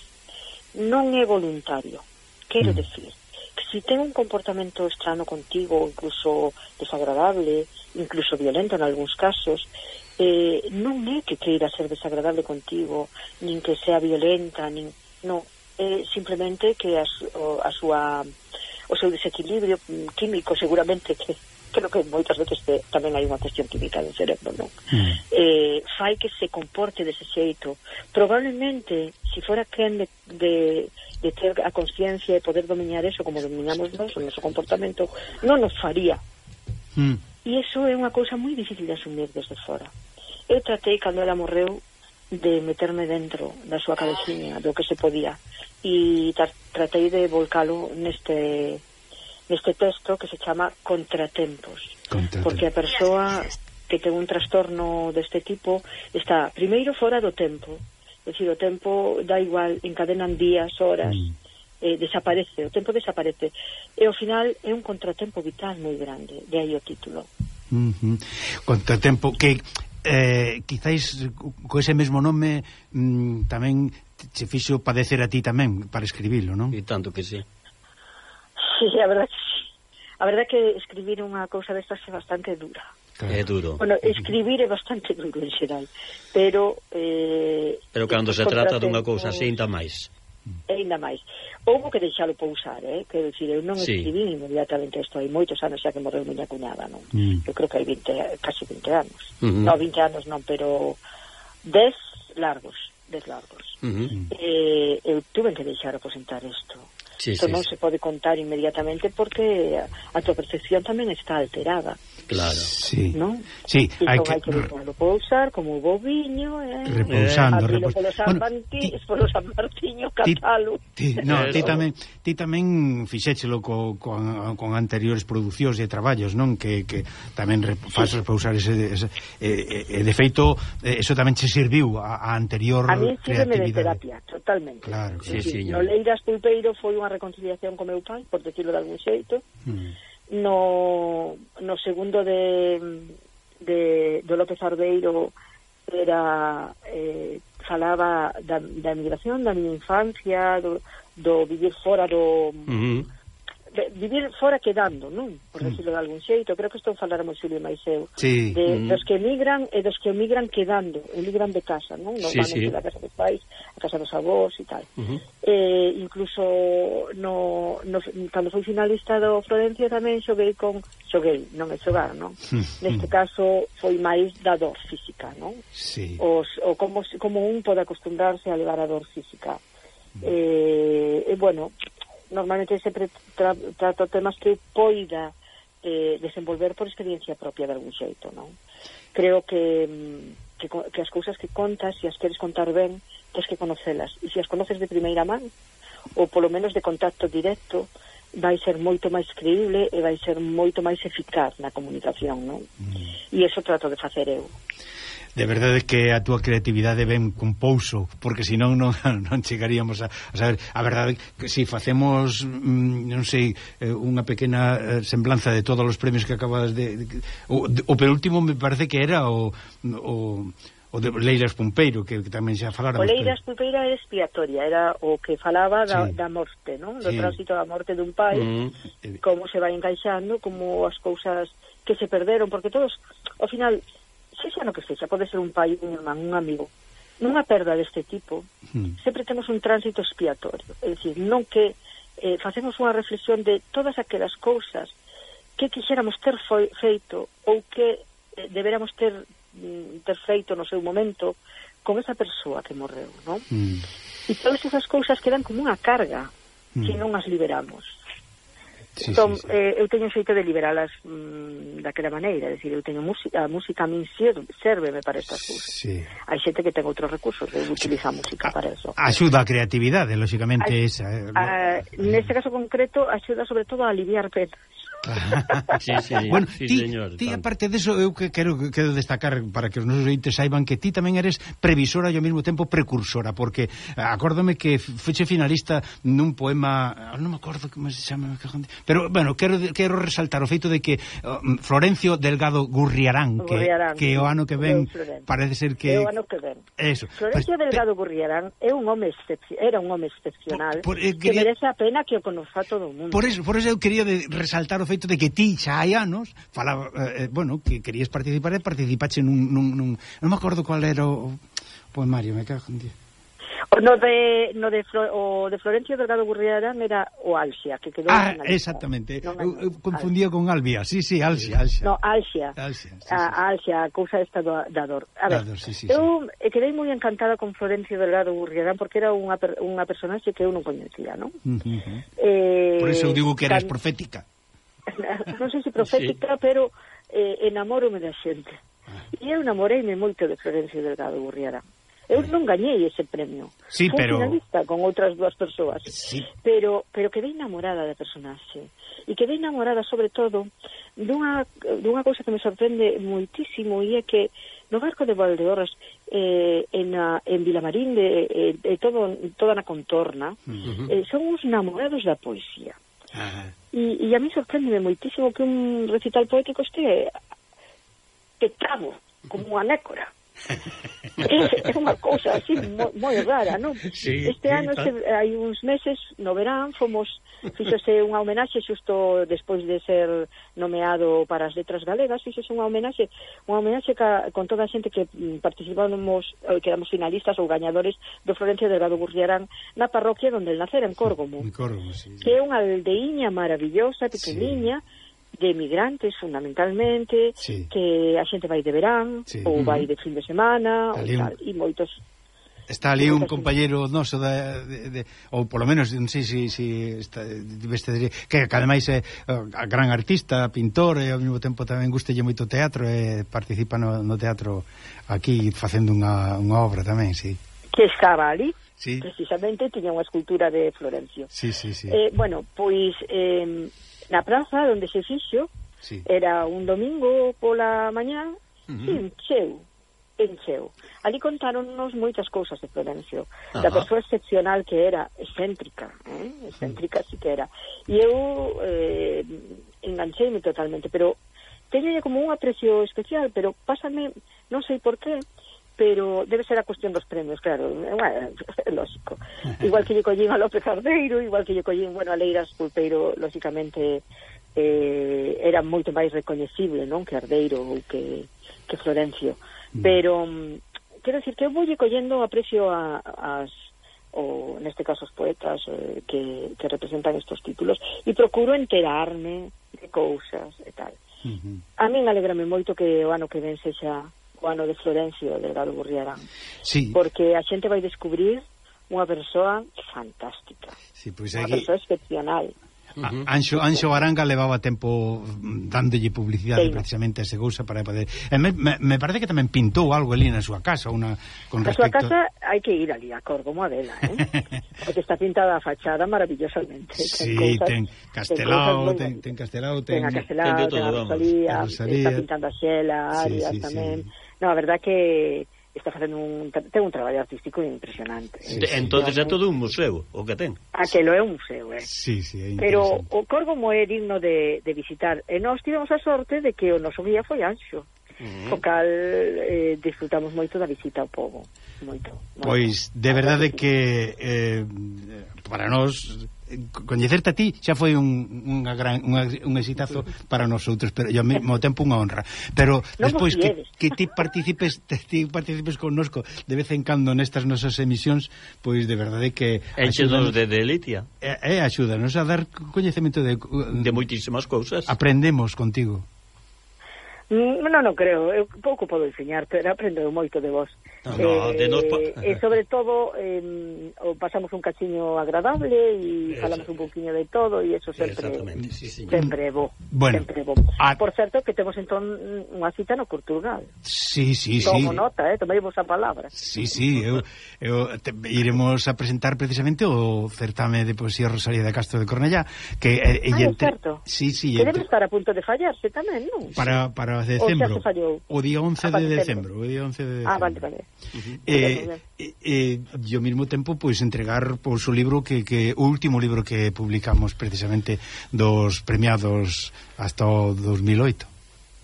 non é voluntario. Quero mm. decir, que si ten un comportamento estrano contigo, incluso desagradable, incluso violento en algúns casos, eh, non é que queira ser desagradable contigo, nin que sea violenta, nin non, é simplemente que a, o, a súa o seu desequilibrio químico seguramente que creo que moitas veces te, tamén hai unha cuestión química do cerebro, non? Mm. Eh, fai que se comporte dese xeito. Probablemente, se si fora quen de, de, de ter a conciencia e poder dominar eso como dominamos nós o noso comportamento, non nos faría. Mm E iso é unha cousa moi difícil de asumir desde fora. Eu tratei, cando ela morreu, de meterme dentro da súa cabeciña, do que se podía, e tra tratei de volcalo neste neste texto que se chama Contratempos, Contratempos. porque a persoa que ten un trastorno deste tipo está primeiro fora do tempo, é dicir, o tempo dá igual, encadenan días, horas, mm eh, desaparece, o tempo desaparece. E ao final é un contratempo vital moi grande, de aí o título. Uh -huh. Contratempo que eh, quizáis co ese mesmo nome mm, tamén se fixo padecer a ti tamén para escribilo, non? E tanto que sí. Sí, a verdade que sí. A verdade que escribir unha cousa destas é bastante dura. É duro. Bueno, escribir é bastante duro en xeral, pero eh, Pero cando se trata dunha cousa así, ainda máis. Mm. e ainda máis. Houve que deixalo pousar, eh? Quero dicir, eu non sí. escribí inmediatamente isto, hai moitos anos xa que morreu miña cuñada, non? Mm. Eu creo que hai 20, casi 20 anos. Mm. No, 20 anos non, pero 10 largos, 10 largos. Mm eh, eu tuve que deixar aposentar isto sí, sí, non sí. se pode contar inmediatamente porque a, a tua percepción tamén está alterada. Claro. Sí. ¿no? Sí, Isto hai que, que usar como o eh. Repousando, eh, repousando. polo, San bueno, Martín, ti, San Martiño catalo. Ti, no, ti tamén, ti tamén fixéchelo co, con, con anteriores producións e traballos, non? Que, que tamén rep, sí. faz repousar ese, ese e, e, de feito eh, eso tamén che serviu a, a anterior a mí creatividade. A de terapia, totalmente. Claro, sí, Sí, sí, sí, no Leiras Pulpeiro foi unha reconciliación co meu pai, por decirlo de algún xeito. Mm. No, no segundo de, de, do López Arbeiro era eh, falaba da, da emigración, da miña infancia, do, do vivir fora do... Mm -hmm vivir fora quedando, non? Por mm. decirlo de algún xeito, creo que estou falar moi Xulio máis eu. Sí. De, mm. Dos que emigran e dos que emigran quedando, emigran de casa, non? Normalmente sí, sí. da casa dos pais, a casa dos avós e tal. Uh -huh. eh, incluso no, no, cando foi finalista do Florencia tamén xoguei con... Xoguei, non é xogar, non? Hmm. Neste caso foi máis da dor física, non? Sí. Os, o como, como un pode acostumbrarse a levar a dor física. Uh -huh. Eh, e, bueno, normalmente sempre tra, trato temas que poida eh, desenvolver por experiencia propia de algún xeito, non? Creo que, mm, que, que as cousas que contas, se as queres contar ben, tens que conocelas. E se as conoces de primeira man, ou polo menos de contacto directo, vai ser moito máis creíble e vai ser moito máis eficaz na comunicación, non? Mm. E iso trato de facer eu de verdade que a túa creatividade ven con pouso, porque senón non, non chegaríamos a, a saber a verdade que si facemos mm, non sei, eh, unha pequena eh, semblanza de todos os premios que acabas de, de o, de, o penúltimo me parece que era o, o o de Leiras Pompeiro, que, que tamén xa falaron. O Leiras Pompeiro era expiatoria, era o que falaba da, sí. da morte, non? Do sí. tránsito da morte dun pai, mm. Eh, como se vai encaixando, como as cousas que se perderon, porque todos, ao final, sexa no que sexa, pode ser un pai, un irmán, un amigo, nunha perda deste tipo, mm. sempre temos un tránsito expiatorio, é dicir, non que eh, facemos unha reflexión de todas aquelas cousas que quixéramos ter foi, feito ou que eh, deberamos ter, mm, ter feito no seu momento con esa persoa que morreu, non? Mm. E todas esas cousas quedan como unha carga mm. que hmm. non as liberamos. Sí, entón, sí, sí. Eh, eu teño xeito de liberalas mm, daquela maneira, é dicir, eu teño música, a música a min sirve, serveme para estas cousas. Sí. Hai xente que ten outros recursos, eu utiliza a música para eso. Axuda a creatividade, lóxicamente, esa. Eh, a, eh, neste caso concreto, axuda sobre todo a aliviar penas sí, sí, bueno, sí, ti, señor, ti aparte deso, eu que quero quero destacar para que os nosos ointes saiban que ti tamén eres previsora e ao mesmo tempo precursora, porque acórdome que feche finalista nun poema, ah, non me acordo como se chama, pero bueno, quero quero resaltar o feito de que oh, mm, Florencio Delgado Gurriarán, que, Gurriarán, que o ano que ven parece ser que o ano que ven. Eso. Florencio pues, Delgado te... Gurriarán é un home era un home excepcional por, por, eh, que quería... merece a pena que o conozca todo o mundo. Por eso, por eso eu quería resaltar o feito de que ti xa hai anos falaba, eh, eh bueno, que querías participar e participaxe nun, nun, nun... Non me acordo cual era o poemario, me cago en día. O no de, no de, Flo, o de Florencio Delgado Gurriarán era o Alxia, que quedou Ah, exactamente. No, eu, eu confundía Alxia. con Albia. Sí, sí, Alxia, Alxia. No, Alxia. Alxia, sí, sí. A, Alxia, a cousa esta do, da dor. A ver, dor, sí, sí, eu sí. Eh, quedei moi encantada con Florencio Delgado Gurriarán porque era unha, per, unha personaxe que eu non coñecía, non? Uh -huh. eh, Por eso eu digo que eras can... profética. non sei se profética, sí. pero eh, enamórome da xente. E eu namoreime moito de Florencio Delgado Gurriarán. Eu non gañei ese premio. Sí, Fui pero... finalista con outras dúas persoas. Sí. Pero, pero quedei enamorada da personaxe. E quedei enamorada, sobre todo, dunha, dunha cousa que me sorprende moitísimo e é que no barco de Valdeorras eh, en, a, en Vilamarín de, eh, de todo, toda na contorna uh -huh. eh, son uns namorados da poesía. Ajá. E, e a mí sorprendeme moitísimo que un recital poético este petado, como unha nécora. É, é unha cousa así moi, moi rara, non? Sí, este sí, ano, se, hai uns meses, no verán, fomos fixose unha homenaxe xusto despois de ser nomeado para as letras galegas, fixose unha homenaxe unha homenaxe ca, con toda a xente que mm, participábamos, eh, que éramos finalistas ou gañadores do Florencio Delgado Burriarán na parroquia onde el nacera, en Córgomo. En Córgomo, sí. Que é unha aldeiña maravillosa, pequeniña, sí de emigrantes fundamentalmente sí. que a xente vai de verán sí. ou vai de fin de semana ali tal, un... e moitos Está ali un compañeiro noso da, de, de, ou polo menos non sei se si, si está, que, que ademais é eh, a gran artista, pintor e ao mesmo tempo tamén gustelle moito teatro e participa no, no teatro aquí facendo unha, unha obra tamén, si. Sí. Que estaba ali sí. precisamente tiña unha escultura de Florencio. Sí, sí, sí. Eh, bueno, pois eh, na praza onde se fixo, sí. era un domingo pola mañá, uh -huh. encheu, encheu. Ali contáronnos moitas cousas de Florencio, uh -huh. da persoa excepcional que era, excéntrica, eh? excéntrica uh -huh. si que era. E eu eh, engancheime totalmente, pero teño como un aprecio especial, pero pásame, non sei por qué, pero debe ser a cuestión dos premios, claro, eh, bueno, lógico. Igual que lle collín a López Ardeiro, igual que lle collín, bueno, a Leiras Pulpeiro, lógicamente, eh, era moito máis recoñecible, non, que Ardeiro ou que, que Florencio. Mm. Pero, mm, quero decir que eu voulle collendo aprecio a, as o neste caso os poetas eh, que, que representan estos títulos e procuro enterarme de cousas e tal. Uh -huh. A min alegrame moito que o ano que ven sexa co ano de Florencio Delgado Burriarán. Sí. Porque a xente vai descubrir unha persoa fantástica. Sí, pois pues aquí... Unha persoa excepcional. Uh -huh. Anxo, Anxo Aranga levaba tempo mm, dándolle publicidade sí, precisamente a ese cousa para poder... E me, me, me parece que tamén pintou algo ali na súa casa, una con respecto... A súa casa hai que ir ali a Corgo Modela, eh? Porque está pintada a fachada maravillosamente. Sí, ten, cousas, ten Castelao, ten, ten Castelao, ten... Ten a Castelao, ten, ten, a Rosalía, Rosalía, está pintando a Xela, Arias sí, sí, tamén... Sí No, a verdad que está facendo un ten un traballo artístico impresionante. Sí, entonces é todo un museo o ah, que ten. Aquelo é un museo, eh. Sí, sí, é Pero o Corvo Moé é digno de, de visitar. E nós tivemos a sorte de que o noso guía foi Anxo. Mm. O cal eh, disfrutamos moito da visita ao povo moito, moito. Pois, de verdade que eh, para nós coñecerte a ti xa foi un, unha gran, unha, un exitazo para nosotros, pero ao mesmo tempo unha honra. Pero despois que, que ti participes te, ti participes connosco de vez en cando nestas nosas emisións, pois de verdade que Enxenos de delicia. Eh, e axúdanos a dar coñecemento de, de moitísimas cousas. Aprendemos contigo. Mm, non, non creo, eh, eu pouco podo enseñar, pero aprendo moito de vos. No, eh, de nos... e eh, sobre todo eh, pasamos un cachiño agradable e falamos un pouquiño de todo e eso sempre sí, sí. sempre bo, bueno, sempre bo. A... Por certo que temos entón unha cita no Culturgal. Sí, sí, Tomo sí. nota, eh, tomei vos a palabra. Sí, sí, eu, eu te, iremos a presentar precisamente o certame de poesía Rosalía de Castro de Cornellá, que eh, ah, ente... certo. Sí, sí, ente... estar a punto de fallarse tamén, non? Para para a decembro. O, fallou. o día 11 ah, de decembro, o día 11 de decembro. Ah, vale, vale. Eh, uh -huh. eh, eh, eh, e ao mesmo tempo pois entregar pois o libro que, que o último libro que publicamos precisamente dos premiados hasta o 2008.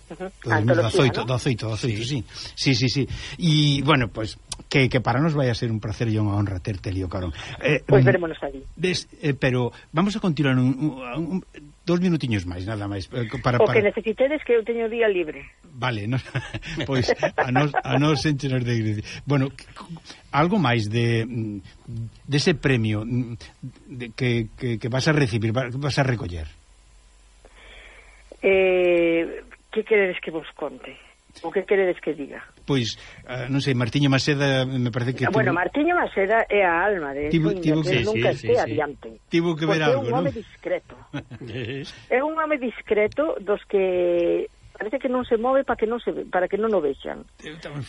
2018, do 18, do 18, sí. Sí, sí, sí. E, bueno, pois, pues, que, que para nos vai a ser un placer e unha honra terte, Lío Carón. Eh, pois pues verémonos ali. Des, eh, pero vamos a continuar un, un, un, dos minutiños máis, nada máis. Eh, para, para... O que necesitedes que eu teño día libre. Vale, no, pois a nos, a nos enchenos de iglesia. Bueno, algo máis de dese de premio de, que, que, que vas a recibir, vas a recoller. Eh, que queredes que vos conte? O que queredes que diga? Pois, uh, non sei, Martiño Maceda me parece que... Ah, bueno, tivo... Martiño Maceda é a alma de tivo, Estuña, tivo que, que sí, nunca sí, sí, adiante. Tivo que ver algo, non? é un home ¿no? discreto. é un home discreto dos que parece que non se move para que non se para que non o vexan.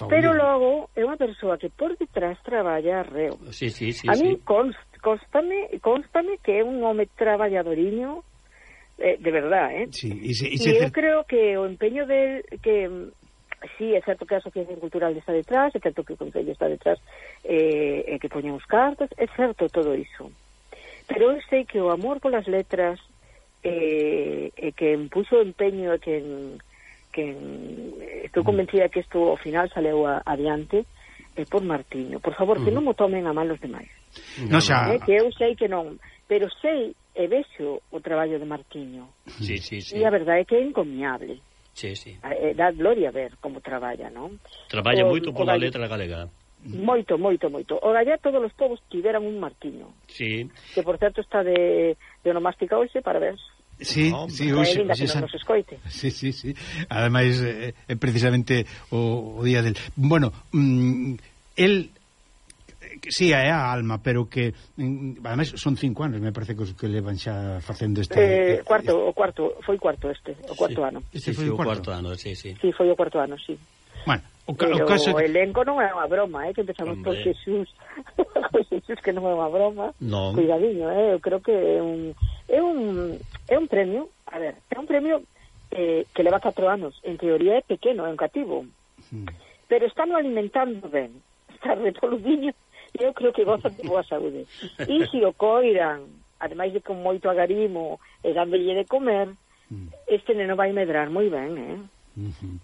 Pero logo é unha persoa que por detrás traballa reo. Sí, sí, sí, a mí sí. const, constame, constame que é un home traballadoriño eh, de verdad, eh? Sí, e, se, e, se... e eu creo que o empeño del que mm, sí, é certo que a Asociación Cultural está detrás, é certo que o Concello está detrás eh, e que poñen os cartos, é certo todo iso. Pero eu sei que o amor polas letras eh, e que puxo empeño e que, que estou convencida que isto ao final saleu a, adiante é por Martiño. Por favor, que non mo tomen a mal os demais. No, xa... Eh, que eu sei que non, pero sei e vexo o traballo de Martiño. Sí, sí, sí. E a verdade é que é encomiable. Sí, sí. É, dá gloria ver como traballa, non? Traballa o, moito pola o letra galega. Moito, moito, moito. O gallá todos os povos tiveran un Martiño. Sí. Que, por certo, está de, de onomástica hoxe para ver Sí, no, sí, hoxe, hoxe xa... nos escoite. Sí, sí, sí. Ademais, eh, é eh, precisamente o, o día del... Bueno, mm, el que sí, é a alma, pero que mm, ademais son cinco anos, me parece que os que levan xa facendo este eh, cuarto, este... o cuarto, foi cuarto este, o cuarto sí, ano. Este sí, foi sí, o cuarto. cuarto ano, sí, sí. Sí, foi o cuarto ano, sí. Bueno, o, ca pero o caso o elenco non é unha broma, eh, que empezamos Hombre. por Jesús. por Jesús que non é unha broma. Non. Cuidadiño, eh, eu creo que é un é un é un premio, a ver, é un premio eh, que leva 4 anos. En teoría é pequeno, é un cativo. Mm. Pero están alimentando ben. Está repoludiño eu creo que gozan de boa saúde. E se o coiran, ademais de con moito agarimo e dándolle de comer, mm. este neno vai medrar moi ben, eh?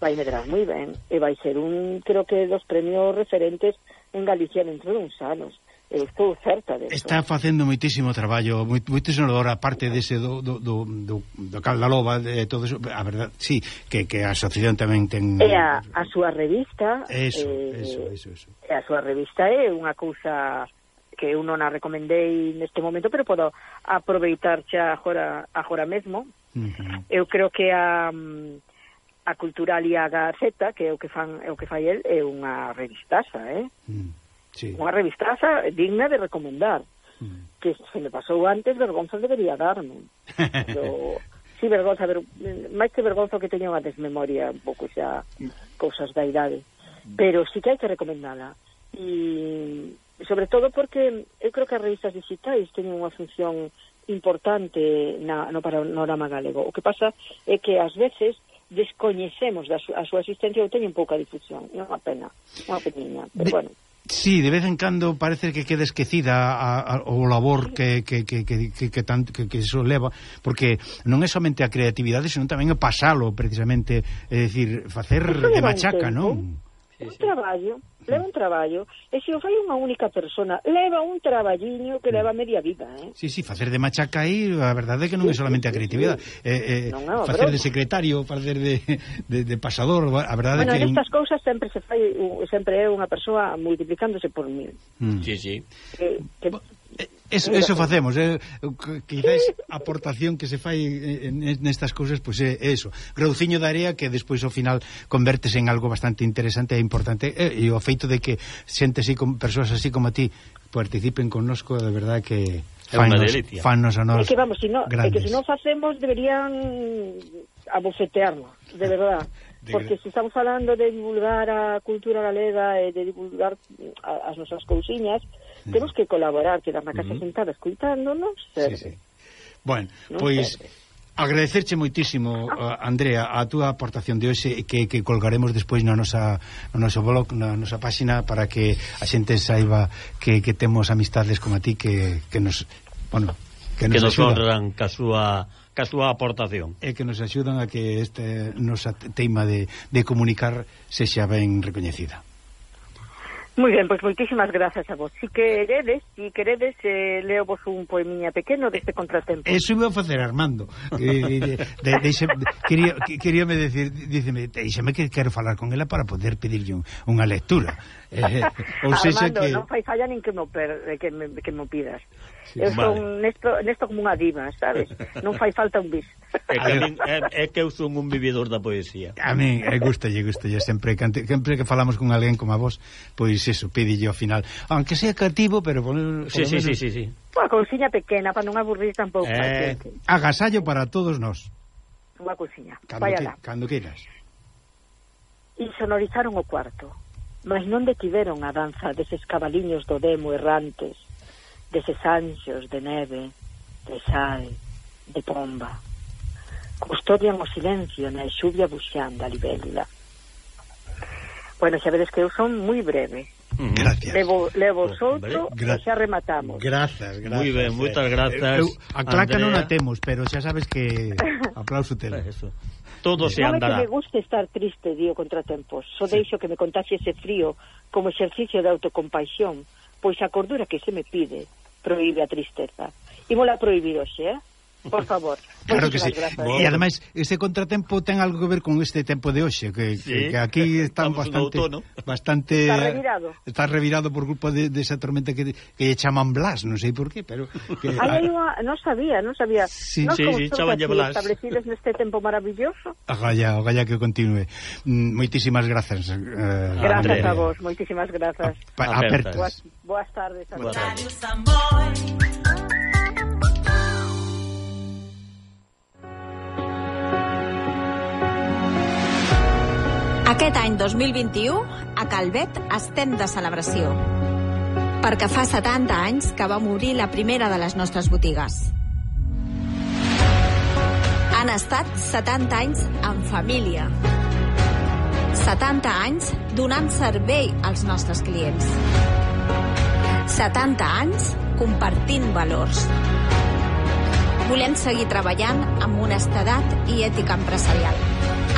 Vai medrar moi ben e vai ser un, creo que, dos premios referentes en Galicia dentro de uns anos. Estou certa de Está facendo moitísimo traballo, moitísimo labor, aparte parte dese do, do, do, do, do Caldaloba, de todo eso, a verdad, sí, que, que a asociación tamén ten... E a, a súa revista... Eso, eh, eso, eso, eso. A súa revista é unha cousa que eu non a recomendei neste momento, pero podo aproveitar xa agora, agora mesmo. Uh -huh. Eu creo que a a Cultural e a Gaceta, que é o que fan, é o que fai el, é unha revistaza, eh? Uh -huh Sí. Unha revistaza digna de recomendar. Mm. Que se me pasou antes, vergonza debería darme. Pero, sí, vergonza, ver, mm, máis que vergonza que teño unha desmemoria, un pouco xa, cousas da idade. Pero sí que hai que recomendala. E, sobre todo porque eu creo que as revistas digitais teñen unha función importante na, no panorama galego. O que pasa é que ás veces descoñecemos da súa, a súa existencia ou teñen pouca difusión. É unha pena, unha peniña, pero de, bueno. Sí, de vez en cando parece que queda esquecida a, a, o labor que, que, que, que, que, que, tanto, que, que eso leva, porque non é somente a creatividade, senón tamén pasalo, precisamente, é dicir, facer de machaca, non? Sí, sí. Un traballo leva un traballo, e se o fai unha única persona, leva un traballiño que leva mm. media vida, eh? Sí, sí, facer de machaca aí, a verdade é que non é solamente a creatividade, eh, eh, non, facer de secretario, facer de, de, de pasador, a verdade bueno, que... Bueno, estas cousas sempre se fai, sempre é unha persoa multiplicándose por mil. Mm. Sí, sí. Que, que Eso, eso facemos, eh, quizás a aportación que se fai nestas cousas pois pues, é eso, grauciño da area que despois ao final convertese en algo bastante interesante e importante e, e o feito de que xente así con persoas así como a ti participen connosco, de verdade que fanos, fanos a nós. É que vamos, se no, é que se non facemos deberían abofetearnos, de verdade. Porque se estamos falando de divulgar a cultura galega e de divulgar as nosas cousiñas, Temos que colaborar, quedar na casa uh -huh. sentada escuitándonos. Serve. Sí, sí. Bueno, non pois... Serve. Agradecerche moitísimo, uh, Andrea, a túa aportación de hoxe que, que colgaremos despois na nosa, no noso blog, na nosa páxina para que a xente saiba que, que temos amistades como a ti que, que nos, bueno, que nos, que nos axudan. honran ca súa ca súa aportación. E que nos axudan a que este nosa teima de, de comunicar sexa ben recoñecida. Moi ben, pois moitísimas grazas a vos. Si queredes, si queredes, eh, leo vos un poemiña pequeno deste contratempo. Eso iba a facer Armando. Eh, eh, de, de, deixe, quería, queríame decir, díceme, deixame que quero falar con ela para poder pedirlle un, unha lectura. Eh, ou sexa Armando, que... non fai falla nin que me, per, eh, que me, que me pidas. Sí, eu vale. son nesto, nesto como unha diva, sabes? Non fai falta un bis. É que, min, é, é que eu son un vividor da poesía. A min, eh, é gustalle, gustalle sempre, cante, sempre que falamos con alguén como a vos, pois eso, pedille ao final, aunque sea cativo, pero por, por sí, sí, menos... sí, sí, sí. Unha cousiña pequena para non aburrir tampouco. Eh... Agasallo para todos nós. Unha cousiña. Cando, que, cando queiras. Insonorizaron o cuarto, mas non detiveron a danza deses cabaliños do demo errantes deses anxos de neve, de sal, de pomba. Custodian o silencio na exubia buxanda libélula. Bueno, xa vedes que eu son moi breve. Mm-hmm. Gracias. Levo, levo outro Gra e xa rematamos. Grazas, grazas. Moi ben, eh. moitas grazas. Eu, a claca non a temos, pero xa sabes que aplauso telo. Eso. Todo se andará. Non me guste estar triste, dio contratempos. Só sí. deixo que me contaxe ese frío como exercicio de autocompaixón, pois a cordura que se me pide proíbe a tristeza. Imola prohibir hoxe, eh? Por favor. Claro que sí. E ademais, ese contratempo ten algo que ver con este tempo de hoxe, que, sí. que aquí están Estamos bastante outono. bastante está revirado. Está revirado por culpa de, de esa tormenta que que chaman Blas, non sei por qué, pero que Ai, ah, non sabía, non sabía. Sí, non sí, sí chamanlle Blas. Establecidos neste tempo maravilloso. Agalla, agalla que continue. Mm, moitísimas grazas. Eh, grazas Andrea. a vos, moitísimas grazas. A, Apertas. a Boas, boas tardes. Boas tardes. Boas tardes. Aquest any 2021, a Calvet estem de celebració. Perquè fa 70 anys que va morir la primera de les nostres botigues. Han estat 70 anys en família. 70 anys donant servei als nostres clients. 70 anys compartint valors. Volem seguir treballant amb honestedat i ètica empresarial,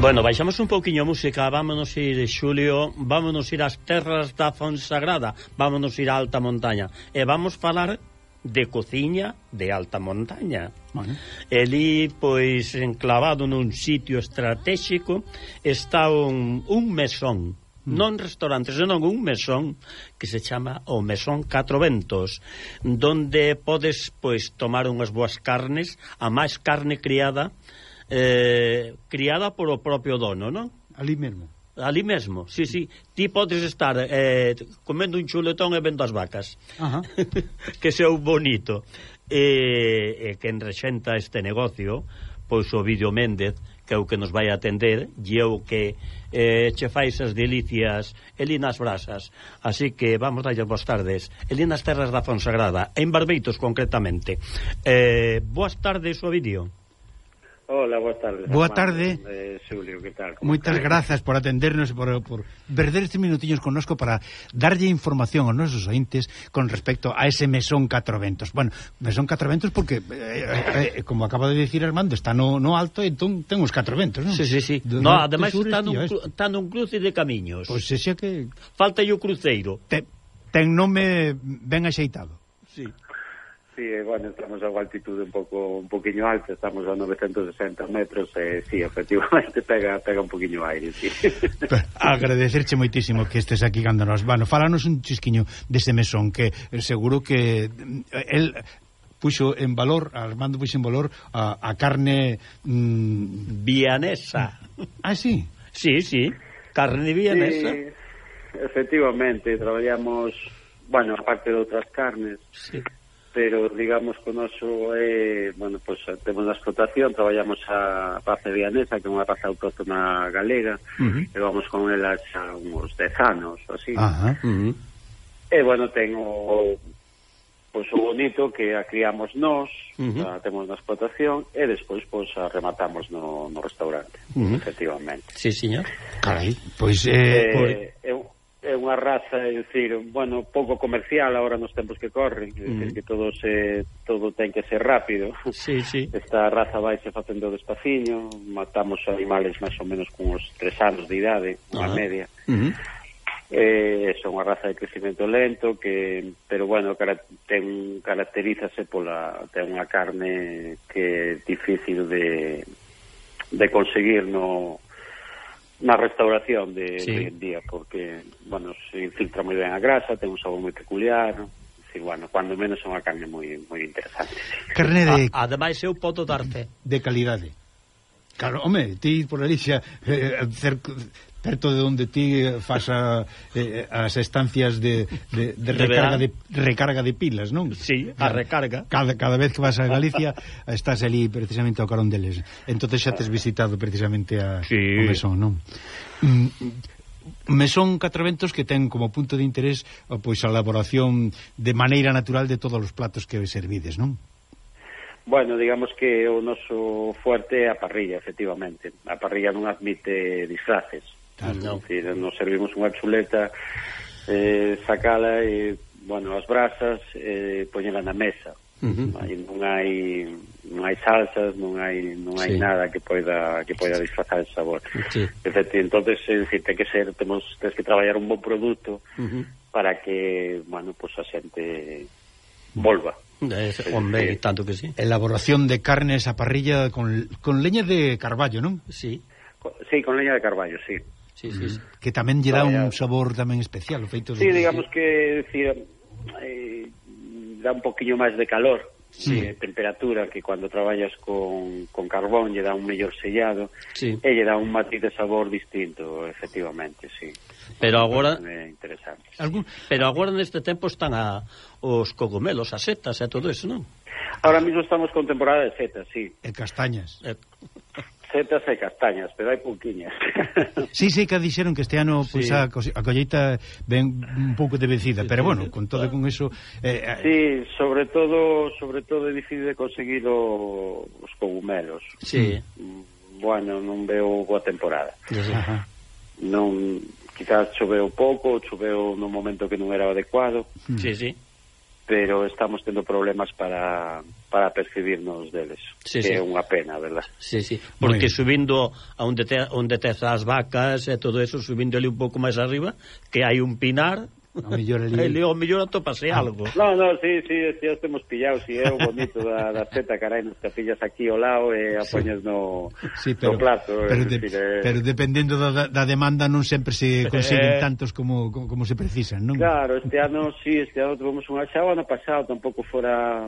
Bueno, baixamos un pouquiño a música, vámonos ir de Xulio, vámonos ir ás terras da Fonsagrada, vámonos ir á alta montaña e vamos falar de cociña de alta montaña. Bueno. Elí, pois, enclavado nun sitio estratégico, está un, un mesón, mm. non restaurante, senón un mesón que se chama o Mesón Catro Ventos, donde podes, pois, tomar unhas boas carnes, a máis carne criada eh, criada polo propio dono, non? Ali mesmo. Ali mesmo, sí, sí. Ti podes estar eh, comendo un chuletón e vendo as vacas. Ajá. que seu bonito. E eh, eh, quen rexenta este negocio, pois o Vídeo Méndez, que é o que nos vai atender, e eu o que eh, che fais as delicias elinas brasas. Así que vamos dalle boas tardes. Elinas Terras da Fonsagrada, en Barbeitos concretamente. Eh, boas tardes, o Vídeo. Hola, boa tarde. Boa tarde. Eh, Xulio, que tal? Moitas grazas por atendernos e por, por perder estes minutiños connosco para darlle información aos nosos ointes con respecto a ese Mesón catro Ventos. Bueno, Mesón catro Ventos porque, eh, eh, eh como acaba de dicir Armando, está no, no alto e entón ten os catro ventos, non? Sí, sí, sí. Do no, ademais está nun, está nun cruce de camiños. Pois pues, xa que... Falta o cruceiro. Te, ten nome ben axeitado. Sí sí, e, bueno, estamos a unha altitude un pouco un poquinho alta, estamos a 960 metros, e, sí, efectivamente pega pega un poquinho aire, sí. Agradecerche moitísimo que estes aquí cando nos, bueno, falanos un chisquiño dese mesón que eh, seguro que el puxo en valor, Armando puxo en valor a, a carne mm... vianesa. Ah, sí? Sí, sí, carne vianesa. Sí, efectivamente, traballamos, bueno, aparte de outras carnes, sí pero digamos que o noso é, eh, bueno, pues, temos na explotación, traballamos a raza vianesa, que é unha raza autóctona galega, uh -huh. e vamos con ela xa uns dez anos, ou así. Ajá, uh -huh. E, bueno, ten o, pois, o bonito que a criamos nós, uh -huh. a temos na explotación, e despois pois, a rematamos no, no restaurante, uh -huh. efectivamente. Sí, señor. Carai, pois... Eh, eh, pois... Eh, é unha raza, é dicir, bueno, pouco comercial agora nos tempos que corren, é dicir, mm. que todo se todo ten que ser rápido. Sí, sí. Esta raza vai se facendo despaciño, matamos animales máis ou menos con uns tres anos de idade, unha ah. media. Mm -hmm. Eh, son unha raza de crecimento lento que, pero bueno, cara, ten caracterízase pola ten unha carne que é difícil de de conseguir no na restauración de, sí. de en día porque, bueno, se infiltra moi ben a grasa, ten un sabor moi peculiar, si, bueno, cuando menos é unha carne moi moi interesante. Carne de... A, ademais, eu poto darte. De calidade. Claro, home, ti por ali xa eh, perto de onde ti fas a, eh, eh, as estancias de, de, de, de recarga verán. de recarga de pilas, non? Sí, a recarga. Cada, cada vez que vas a Galicia estás ali precisamente ao carón deles. Entonces xa tes ah. visitado precisamente a sí. o mesón, non? Mm, mesón Catraventos que ten como punto de interés pois a elaboración de maneira natural de todos os platos que servides, non? Bueno, digamos que o noso fuerte é a parrilla, efectivamente. A parrilla non admite disfraces. Claro. Non. Que nos servimos unha chuleta, eh, sacala e, bueno, as brasas, eh, poñela na mesa. Uh -huh. Aí non hai non hai salsas, non hai non hai sí. nada que poida que poida disfrazar ese sabor. Sí. Entonces, en fin, ten que ser, temos tens que traballar un bon produto uh -huh. para que, bueno, pues a xente volva. Es, hombre, sí. tanto que sí. Elaboración de carnes a parrilla con, con leña de carballo, non? Sí. Con, sí, con leña de carballo, sí sí, sí, sí. que tamén lle dá un sabor tamén especial, o feito de... Sí, digamos que, decir, eh, dá un poquinho máis de calor, sí. eh, temperatura que cando traballas con, con carbón lle dá un mellor sellado sí. e lle dá un matiz de sabor distinto, efectivamente, sí. Pero agora é interesante. Algún, pero agora neste tempo están a os cogumelos, as setas e todo eso, non? Agora mismo estamos con temporada de setas, sí. E castañas. Setas e castañas, pero hai pouquiñas. Sí, sí, que dixeron que este ano pois, sí. a, a colleita ven un pouco devecida, pero bueno, con todo con eso... Eh, eh, sí, sobre todo, sobre todo é difícil de conseguir o, os cogumelos. Sí. Bueno, non veo boa temporada. Ajá. Non, quizás choveu pouco, choveu no momento que non era adecuado. Sí, sí pero estamos tendo problemas para, para percibirnos deles. Sí, que sí. é unha pena, verdad? Sí, sí. Porque subindo a onde te, onde te as vacas e todo eso, subindo ali un pouco máis arriba, que hai un pinar O mellor ali... Ele, o mellor atopase algo. No, no, sí, sí, sí, estemos pillados, si sí, é o bonito da, da seta, carai, nos capillas aquí ao lado e a poñes sí. no, sí, pero, no plato. Pero, de, decir, eh... pero dependendo da, da demanda non sempre se eh. consiguen eh... tantos como, como, como se precisan, non? Claro, este ano, sí, este ano tuvemos unha xa, o ano pasado tampouco fora,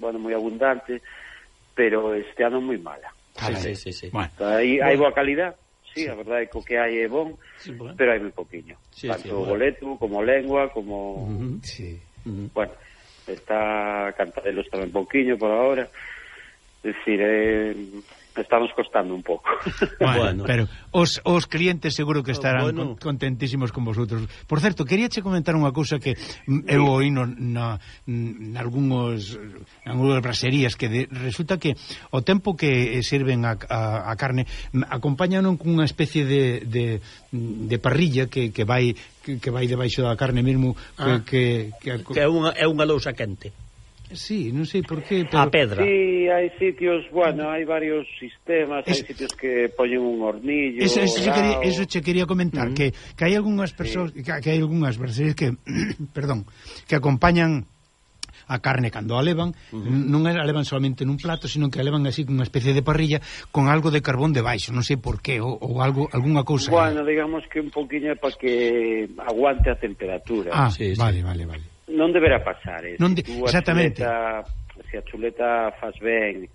bueno, moi abundante, pero este ano moi mala. Sí, sí, sí, sí. Bueno. Aí hai boa calidad, sí, a verdade é que o que hai é bon, sí, bueno. pero hai moi poquinho. Sí, Tanto sí, o boleto, como lengua, como... Uh -huh, sí. Uh -huh. Bueno, está Cantadelos tamén poquinho por ahora, decir, eh, estamos costando un pouco. Bueno, pero os, os clientes seguro que ah, estarán bueno. con, contentísimos con vosotros. Por certo, queríache comentar unha cousa que mm, eu oí no, na, mm, nalgúns nalgúnas braserías que de, resulta que o tempo que eh, sirven a, a, a carne mm, acompañan cunha especie de, de, de parrilla que, que vai que, que vai debaixo da carne mesmo ah, que, que, que, que é unha é unha lousa quente. Sí, non sei por qué, pero... A pedra. Sí, hai sitios, bueno, hai varios sistemas, es... hai sitios que poñen un hornillo... Eso, eso, che, quería, eso che quería comentar, mm. que, que hai algunhas persoas, sí. que, que hai algunhas brasileiras que, perdón, que acompañan a carne cando a levan, uh -huh. non a levan solamente nun plato, sino que a levan así cunha especie de parrilla con algo de carbón debaixo, non sei por qué, ou, ou algo, algunha cousa. Bueno, digamos que un poquinho para que aguante a temperatura. Ah, sí, vale, sí. vale, vale non deberá pasar. Eh. Non de... Si Exactamente. Chuleta, se a chuleta faz ben,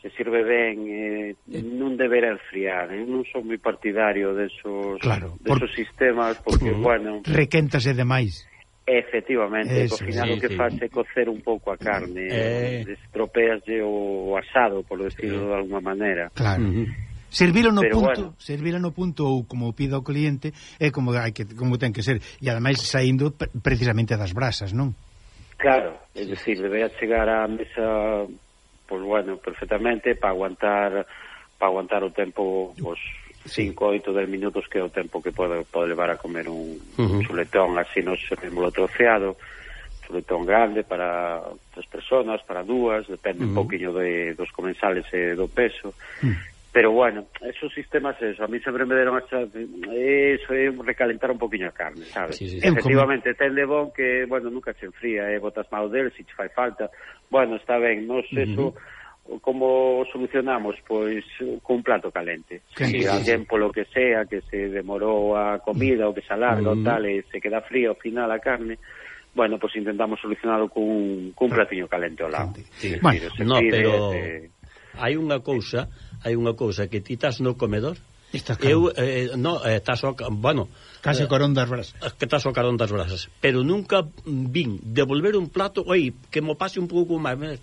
se sirve ben, eh, eh. non deberá enfriar. Eu eh. non son moi partidario desos, claro, desos por... sistemas, porque, por... bueno... Requéntase demais. Efectivamente, Eso, ao final sí, o que sí. faz é cocer un pouco a carne, eh... estropeaslle o asado, por decirlo de alguma maneira. Claro. Uh -huh Servilo no Pero punto, bueno. no punto ou como pida o cliente é como hai que como ten que ser e ademais saindo precisamente das brasas, non? Claro, é dicir, debía chegar á mesa pois bueno, perfectamente para aguantar para aguantar o tempo os sí. 5, 8, 10 minutos que é o tempo que pode, pode levar a comer un, uh -huh. chuletón así nos servémolo troceado chuletón grande para tres personas, para dúas, depende uh -huh. un poquinho de, dos comensales e do peso. Uh -huh. Pero bueno, esos sistemas, eso, a mí sempre me deron esa, eh, eso é recalentar un poquinho a carne, sabes? Sí, sí, sí. Efectivamente, ten de bon que, bueno, nunca se enfría, eh, botas mal del, se te fai falta. Bueno, está ben, nos uh -huh. eso como solucionamos pois cun plato calente. Sí, sí, sí, alguén polo que sea que se demorou a comida ou que se alarga mm. tal e se queda fría ao final a carne, bueno, pois intentamos solucionalo cun cun platiño calente ao lado. Sí, sí. Bueno, no, pero eh, hai unha cousa hai unha cousa que ti estás no comedor Estás eu eh, no, eh, estás ao, bueno, eh, case corón das brasas. Eh, que estás ao carón das brasas, pero nunca vin devolver un plato, oi, que mo pase un pouco máis,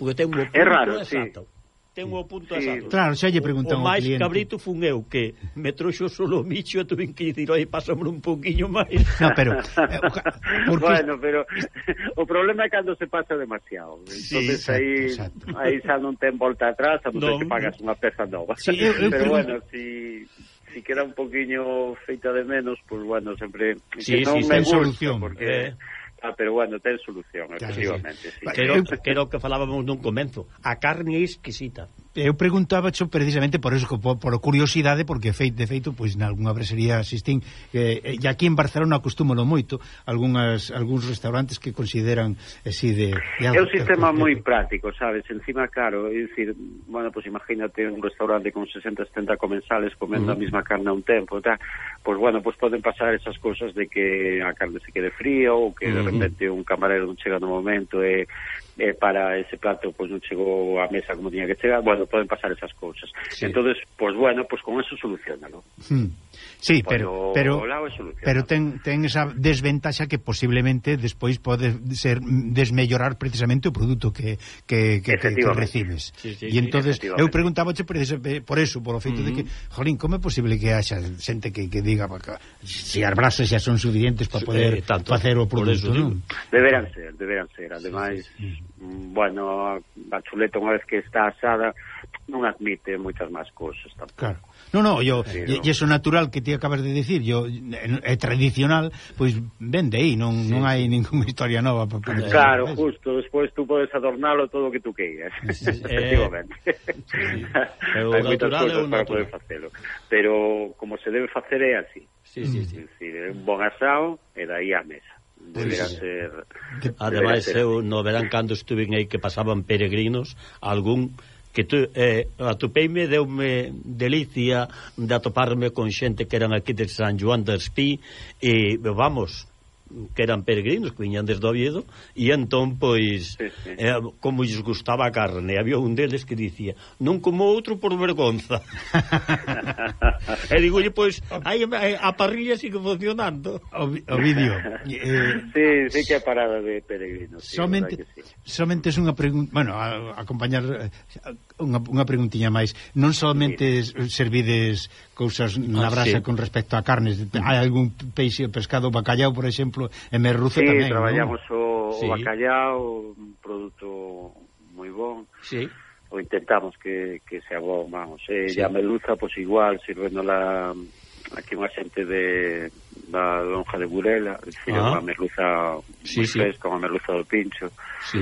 porque ten un pouco é raro, exacto. Sí ten o punto sí. exacto. Claro, xa lle preguntan o, o máis cabrito fun eu que me trouxo solo o micho e tuve que dicir, "Oi, pásame un pouquiño máis". No, pero eh, porque... Bueno, pero o problema é cando se pasa demasiado. Entonces exacto, aí aí xa non ten volta atrás, a non ser que pagas unha peza nova. Sí, eu, eu, pero, pero bueno, si si queda un poquiño feita de menos, pues bueno, sempre sí, que non sí, me gusta solución. porque eh Ah, pero bueno, ten solución, claro, efectivamente. Sí. Sí. Creo, creo que falábamos nun comenzo. A carne é exquisita eu preguntaba xo precisamente por eso, por, por curiosidade, porque fei, de feito, pois nalgúna brasería asistín, eh, e aquí en Barcelona acostúmolo moito, algunhas, algúns restaurantes que consideran eh, así de... de é un sistema moi práctico, sabes, encima caro, é dicir, bueno, pois imagínate un restaurante con 60, 70 comensales comendo uh -huh. a mesma carne a un tempo, tá? pois bueno, pois poden pasar esas cousas de que a carne se quede fría ou que uh -huh. de repente un camarero non chega no momento e eh, para ese plato pois pues, non chegou á mesa como tiña que chegar, bueno, poden pasar esas cousas. Sí. Entonces, pois pues, bueno, pois pues, con eso solucionalo. Hmm. Sí, pero pero pero ten ten esa desventaxa que posiblemente despois pode ser mm, desmellorar precisamente o produto que que que, que, que recibes. Sí, sí, e entonces eu preguntábache por, ese, eh, por eso, por o feito de que, jolín, como é posible que haxa xente que, que diga se si as brasas xa son suficientes para poder eh, tanto, facer o produto, non? Deberán ser, deberán ser, ademais sí, sí bueno, a chuleta unha vez que está asada non admite moitas máis cousas tampouco. Claro. No, no, yo, sí, no. eso natural que ti acabas de dicir, yo é tradicional, pois vende aí, non sí. non hai ninguna historia nova para. Claro, justo, despois tú podes adornalo todo o que tú queiras. Efectivamente. Sí, sí. Eu eh, hai natural é un para poder facelo, pero como se debe facer é así. Sí, sí, sí. sí, sí un bon asado e daí a mesa. Debía ser... Ademais, ser... eu no verán cando estuve aí que pasaban peregrinos, algún que tu, eh, atupeime deume delicia de atoparme con xente que eran aquí de San Joan de Espí e vamos, que eran peregrinos, que viñan desde Oviedo, e entón, pois, sí, sí. Eh, como lles gustaba a carne, había un deles que dicía, non como outro por vergonza. e digo, pois, hai, a parrilla sigue funcionando. O, o vídeo. eh, sí, sí que é parada de peregrinos. Sí, somente, sí. somente é unha pregunta, bueno, a, a acompañar, unha, unha preguntiña máis. Non solamente sí. servides cousas ah, na brasa ah, sí. con respecto a carnes, mm. hai algún peixe, pescado, bacallao, por exemplo, e merruzo sí, tamén, traballamos ¿no? o, sí. o bacallao, un produto moi bon. Sí o intentamos que, que sea bon, vamos. Eh, sí. A merluza, pois pues, igual, sirvéndola aquí unha xente de da lonja de Burela, dicir, ah. unha merluza sí, moi sí. fresca, unha merluza do pincho. Sí.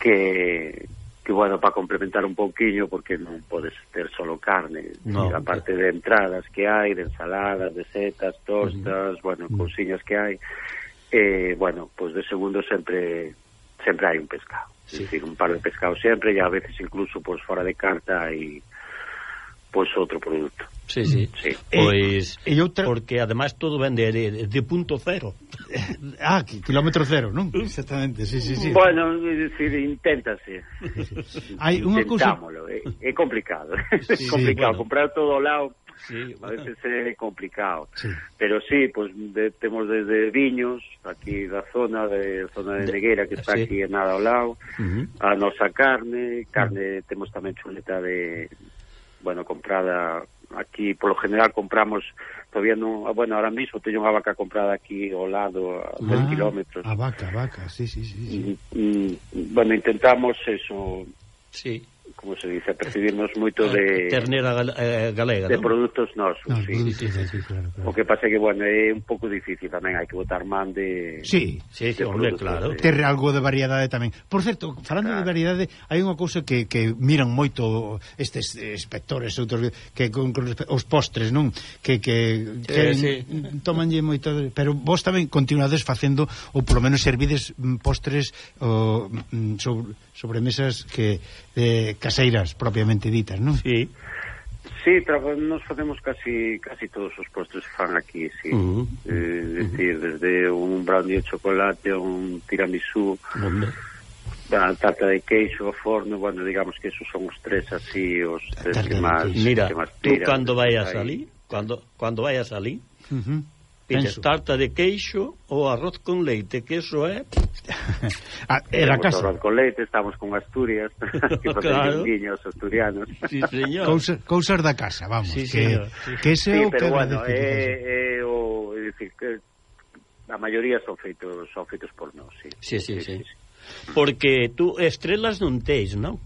Que que bueno, para complementar un pouquiño, porque non podes ter solo carne, no, a parte de entradas que hai, de ensaladas, de setas, tostas, uh -huh. bueno, cousiñas que hai, eh, bueno, pois pues de segundo sempre sempre hai un pescado, sí. es decir, un par de pescados sempre, e a veces incluso pois pues, fora de carta hai pois outro produto. Sí, sí. Mm. sí. Pois eh, e, outra... porque ademais todo vende de, de punto cero. Eh, ah, que, kilómetro cero, non? Exactamente, sí, sí, sí. Bueno, decir, inténtase. Hai unha cousa é, é complicado. Sí, é complicado sí, bueno. comprar todo ao lado. Sí, bueno. A veces é complicado. Sí. Pero sí, pues de, temos desde viños aquí da zona de zona de Neguera que está sí. aquí nada ao lado, uh -huh. a nosa carne, mm. carne uh -huh. temos tamén chuleta de bueno, comprada aquí, polo general compramos todavía non, ah, bueno, ahora mismo teño unha vaca comprada aquí ao lado a 10 ah, kilómetros. A vaca, a vaca, sí, sí, sí. sí. Y, y, bueno, intentamos eso. Sí como se dice, percibimos moito ah, de... Ternera gal, eh, galega, De ¿no? produtos nosos, no, sí. Sí, sí, sí claro, claro. O que pasa que, bueno, é un pouco difícil tamén, hai que botar man de... Sí, sí, sí de hombre, claro. De... Ter algo de variedade tamén. Por certo, falando claro. de variedade, hai unha cousa que, que miran moito estes inspectores, outros, que con, con os postres, non? Que, que, que eh, sí. tomanlle moito... Pero vos tamén continuades facendo, ou polo menos servides mm, postres o, mm, sobre sobremesas que eh, caseiras propiamente ditas, non? Sí. Sí, nos facemos casi casi todos os postres que fan aquí, sí. Uh -huh. eh, decir, desde un brownie de chocolate, un tiramisú, Hombre. da tarta de queixo, ao forno, bueno, digamos que esos son os tres así, os tres que máis... Mira, que más tiran, tú cando vayas aí. ali, cando, cando vayas ali, uh -huh. Penso. tarta de queixo ou arroz con leite, que eso é... ah, era casa. Arroz con leite, estamos con Asturias, que claro. guiños asturianos. Sí, señor. Cousa, cousas da casa, vamos. Sí, que, señor. Sí, que ese sí, o pero que bueno, é, é o... É dicir, que a maioría son feitos, son feitos por nós, sí. Sí, sí, sí. sí. sí, sí. Porque tú estrelas non teis, non?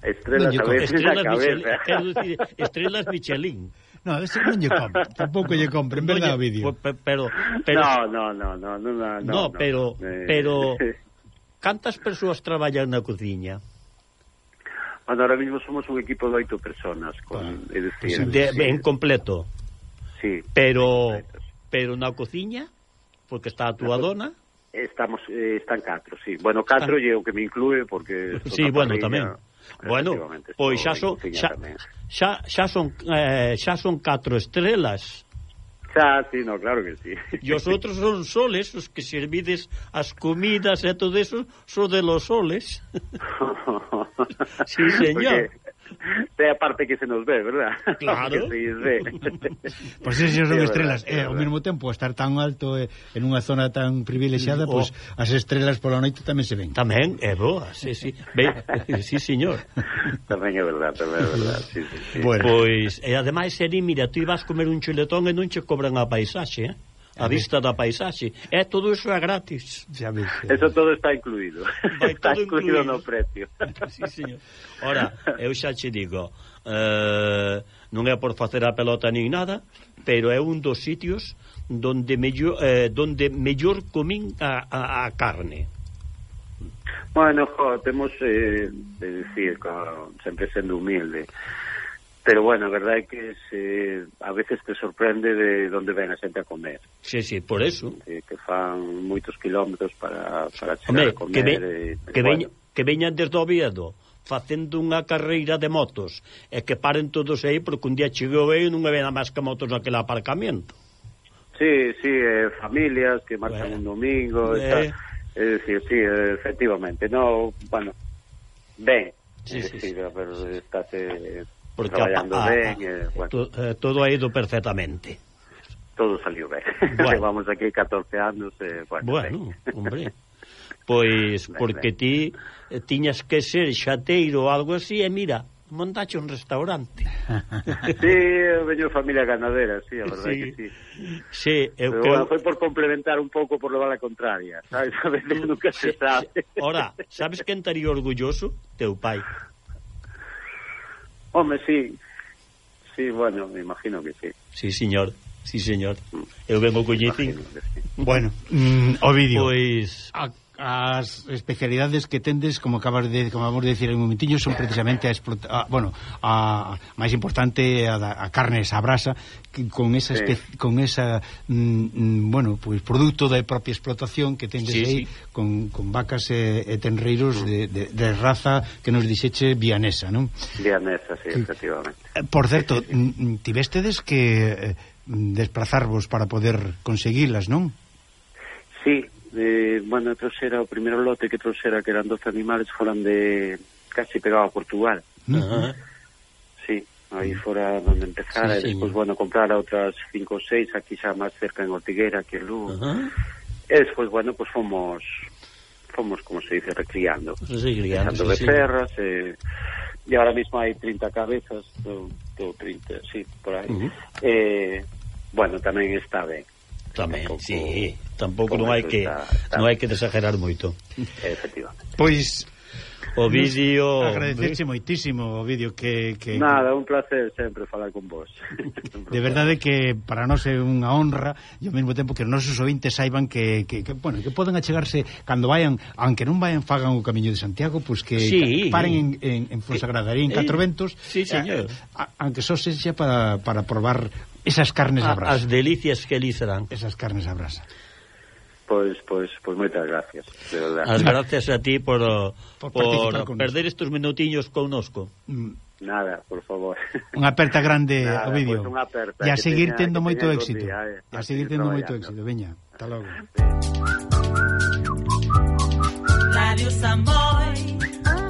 Estrelas, no, a veces, estrelas, a cabeza. Michelin, estrelas Michelin. No, ese non lle compre, tampouco lle compre, en verdade o vídeo. Pero, pero No, no, no, no, no, no. No, pero eh... pero cantas persoas traballan na cociña? Bueno, ahora mismo somos un equipo de oito personas, con, ah, é dicir, de, sí. en completo. Sí. Pero pero na cociña, porque está a túa dona, estamos eh, están catro, sí. Bueno, catro ah. lle o que me inclúe porque Sí, bueno, tamén. Bueno, pois xa son xa, xa, xa son eh, xa son catro estrelas. Xa, sí, no, claro que sí. E os outros son soles, os que servides as comidas e todo eso, son de los soles. sí, señor. Porque é a parte que se nos ve, verdad? Claro. Pois pues esas son sí, estrelas. É, eh, ao mesmo tempo, estar tan alto eh, en unha zona tan privilexiada, oh. pois as estrelas pola noite tamén se ven. Tamén, é boa, sí, sí. Ve, sí, señor. Tamén é verdad, tamén é verdad. Sí, sí, sí. Bueno. Pois, e ademais, Eri, mira, tú ibas comer un chuletón e non che cobran a paisaxe, eh? a vista da paisaxe. É todo iso é gratis. Ya ves, ves. Eso todo está incluído. Vai está todo incluído, incluído no precio. Sí, señor. Ora, eu xa che digo, eh, non é por facer a pelota nin nada, pero é un dos sitios donde mellor, eh, donde mellor comín a, a, a carne. Bueno, jo, temos, eh, de decir, co, sempre sendo humilde, pero bueno, a verdade é que se, a veces te sorprende de onde ven a xente a comer. Sí, sí, por eso. Que, que fan moitos kilómetros para, para chegar Hombre, a comer. Que, ve, eh, e, que, bueno. veña, que veñan desde Oviedo facendo unha carreira de motos e que paren todos aí porque un día chegou aí e non ven a máis que motos naquele aparcamiento. Sí, sí, eh, familias que marchan bueno. un domingo eh. e tal. Eh, sí, sí, efectivamente. No, bueno, ben. Sí, sí, sí, sí, sí, sí, sí, sí, porque traballando a, a, ben, eh, bueno. to, eh, todo ha ido perfectamente. Todo saliu ben. Bueno. Levamos aquí 14 anos, eh, bueno, bueno ben. hombre. Pois ben, porque ben. ti eh, tiñas que ser xateiro ou algo así, e mira, montache un restaurante. Sí, eu veño familia ganadera, sí, a verdade sí. que sí. Sí, eu Pero, creo... bueno, foi por complementar un pouco, por levar a contraria, sabes? A veces nunca sí, se sabe. Ora, sabes quen estaría orgulloso? Teu pai. Home, sí. Sí, bueno, me imagino que sí. Sí, señor. Sí, señor. Mm. Eu vengo coñecín. Sí. Bueno, mm, o vídeo. Pois... Pues as especialidades que tendes, como acabas de como acabamos de decir hai un momentiño, son precisamente a, explota, a bueno, a, a máis importante a, a carne esa brasa que, con esa sí. con esa mm, mm bueno, pois pues, produto da propia explotación que tendes sí, aí sí. Con, con vacas e, e tenreiros de, de, de raza que nos dixeche vianesa, non? Vianesa, sí, que, efectivamente. Eh, por certo, sí, tivestedes que eh, desplazarvos para poder conseguilas, non? Sí, eh, bueno, trouxera o primeiro lote que trouxera que eran 12 animales foran de casi pegado a Portugal uh -huh. sí, aí fora onde empezara sí, e despois, bueno, comprara outras 5 ou 6 aquí xa máis cerca en Ortigueira que en Lugo uh -huh. e despois, bueno, pues fomos fomos, como se dice, recriando sí, criando, de sí, ferras sí. e, e ahora mismo hai 30 cabezas do, do 30, sí, por aí uh -huh. eh, bueno, tamén está ben Tamén, tampouco, sí. Tampouco non hai que está, está. non hai que desagerar moito. Efectivamente. Pois O vídeo... Agradecerche moitísimo o vídeo que, que... Nada, un placer sempre falar con vos. de verdade que para nós é unha honra e ao mesmo tempo que os nosos ointes saiban que, que, que, bueno, que poden achegarse cando vayan, aunque non vayan fagan o Camiño de Santiago, pois que sí. paren en, en, en Fonsagradaría, en eh, Catro Ventos. Sí, señor. A, a, aunque só sexa para, para probar Esas carnes ah, a brasa. As delicias que lhe serán. Esas carnes a brasa. Pois, pois, pois moitas gracias, de verdad. As gracias a ti por, por, por perder estes minutiños connosco. Mm. Nada, por favor. Unha aperta grande Nada, ao vídeo. Pois aperta, e a seguir teña, tendo moito éxito. Día, eh, a seguir tendo moito éxito, veña. Hasta logo. Radio Samboy ah.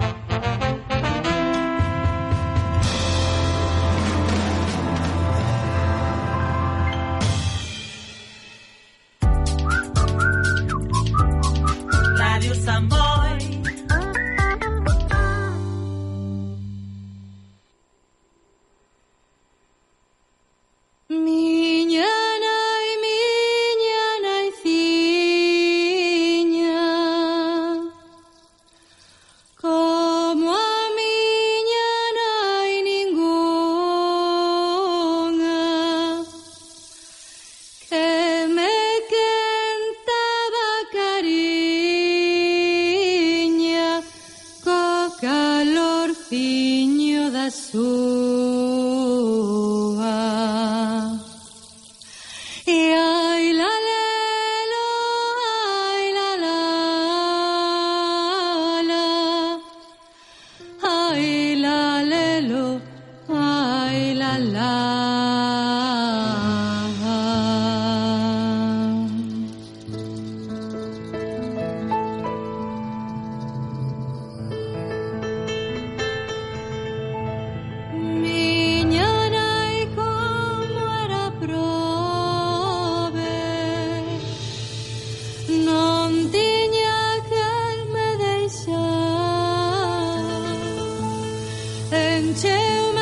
until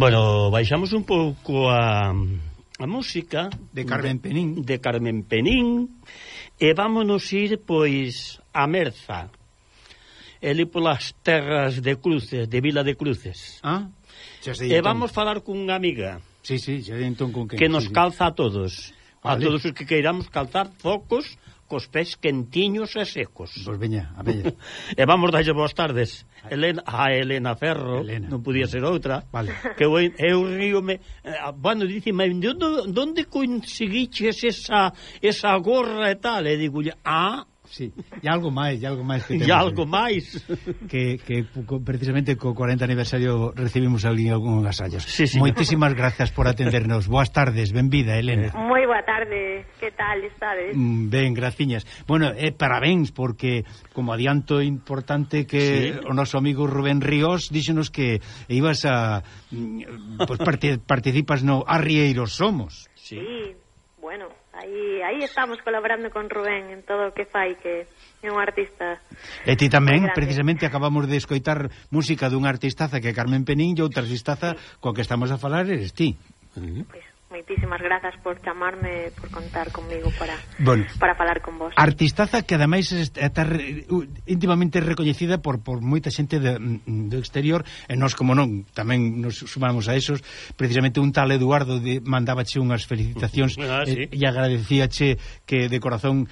Bueno, baixamos un pouco a, a música de Carmen Penín, de Carmen Penín e vámonos ir pois a Merza. Ele polas terras de Cruces, de Vila de Cruces. Ah. E entón. vamos falar cunha amiga. Sí, sí, xa entón con quen. Que nos sí, calza a todos. Vale. A todos os que queiramos calzar focos cos pés quentiños e secos. Pois veña, a veña. e vamos dalle boas tardes. Elena, a Elena Ferro, Elena. non podía ser outra, vale. que eu, eu ríome, eh, bueno, dicime, mas onde conseguiches esa, esa gorra e tal? E digo, ah, Sí, e algo máis, e algo máis que temos. E algo máis. Que, que precisamente co 40 aniversario recibimos ali algún agasallos. Sí, sí. Moitísimas gracias por atendernos. Boas tardes, benvida, Elena. Moi boa tarde, que tal estades? Mm, ben, graciñas. Bueno, eh, parabéns, porque como adianto importante que sí. o noso amigo Rubén Ríos díxenos que ibas a... Mm, pues, parte, participas no Arrieiros Somos. Sí, sí bueno aí, aí estamos colaborando con Rubén en todo o que fai que é un artista E ti tamén, precisamente acabamos de escoitar música dunha artistaza que é Carmen Peniño outra artistaza sí. coa que estamos a falar eres ti. Pois pues moitísimas grazas por chamarme, por contar comigo para bueno, para falar con vos. Artistaza que ademais está íntimamente recoñecida por por moita xente de, do exterior, e nós como non tamén nos sumamos a esos, precisamente un tal Eduardo de mandábache unhas felicitacións ah, sí. e, e agradecíache que de corazón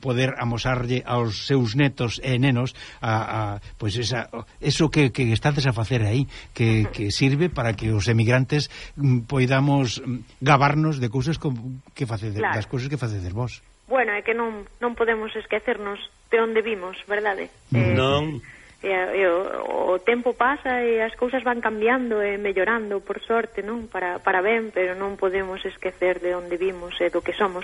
poder amosarlle aos seus netos e nenos a, a pois esa, eso que, que estades a facer aí que, que sirve para que os emigrantes mm, poidamos mm, gabarnos de cousas que facedes, claro. das cousas que facedes vos. Bueno, é que non, non podemos esquecernos de onde vimos, verdade? Non. Eh, e, e o, o tempo pasa e as cousas van cambiando e mellorando por sorte, non? Para, para ben, pero non podemos esquecer de onde vimos e do que somos.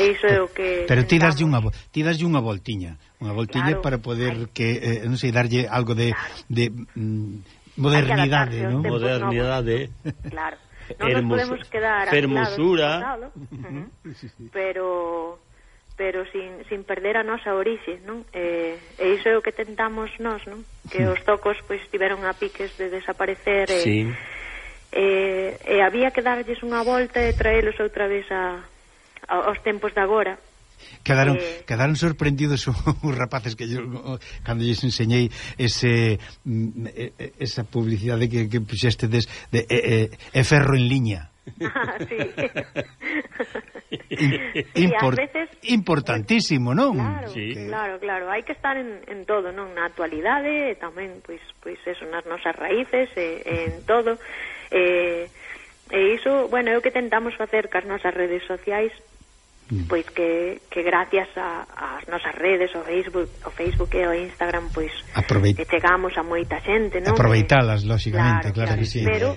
E iso é o que Pero ti daslle unha ti daslle unha voltiña, unha voltiña claro, para poder que eh, non sei darlle algo de de mm, modernidade, non? Modernidade. Claro. Non nos podemos quedar fermosura, lado, pasado, uh -huh, pero pero sin, sin perder a nosa orixe, non? E, e iso é o que tentamos nós, non? Que os tocos, pois tiveron a piques de desaparecer e, sí. e, e había que darlles unha volta e traelos outra vez a, a, aos tempos de agora. Quedaron eh... quedaron sorprendidos os rapaces que yo cando lles enseñei ese mm, esa publicidade que que puxestes de, de, de, de ferro en liña. Ah, sí. Impor sí, veces, importantísimo, non? Claro, sí. que... claro, claro, hai que estar en, en todo, non? Na actualidade, e tamén, pois, pois eso, nas nosas raíces, e, e en todo. E, e iso, bueno, é o que tentamos facer cas nosas redes sociais, mm. pois que, que gracias ás nosas redes, o Facebook, o Facebook e o Instagram, pois Aproveit... chegamos a moita xente, non? Aproveitalas, lóxicamente, claro, claro, claro que sí. Pero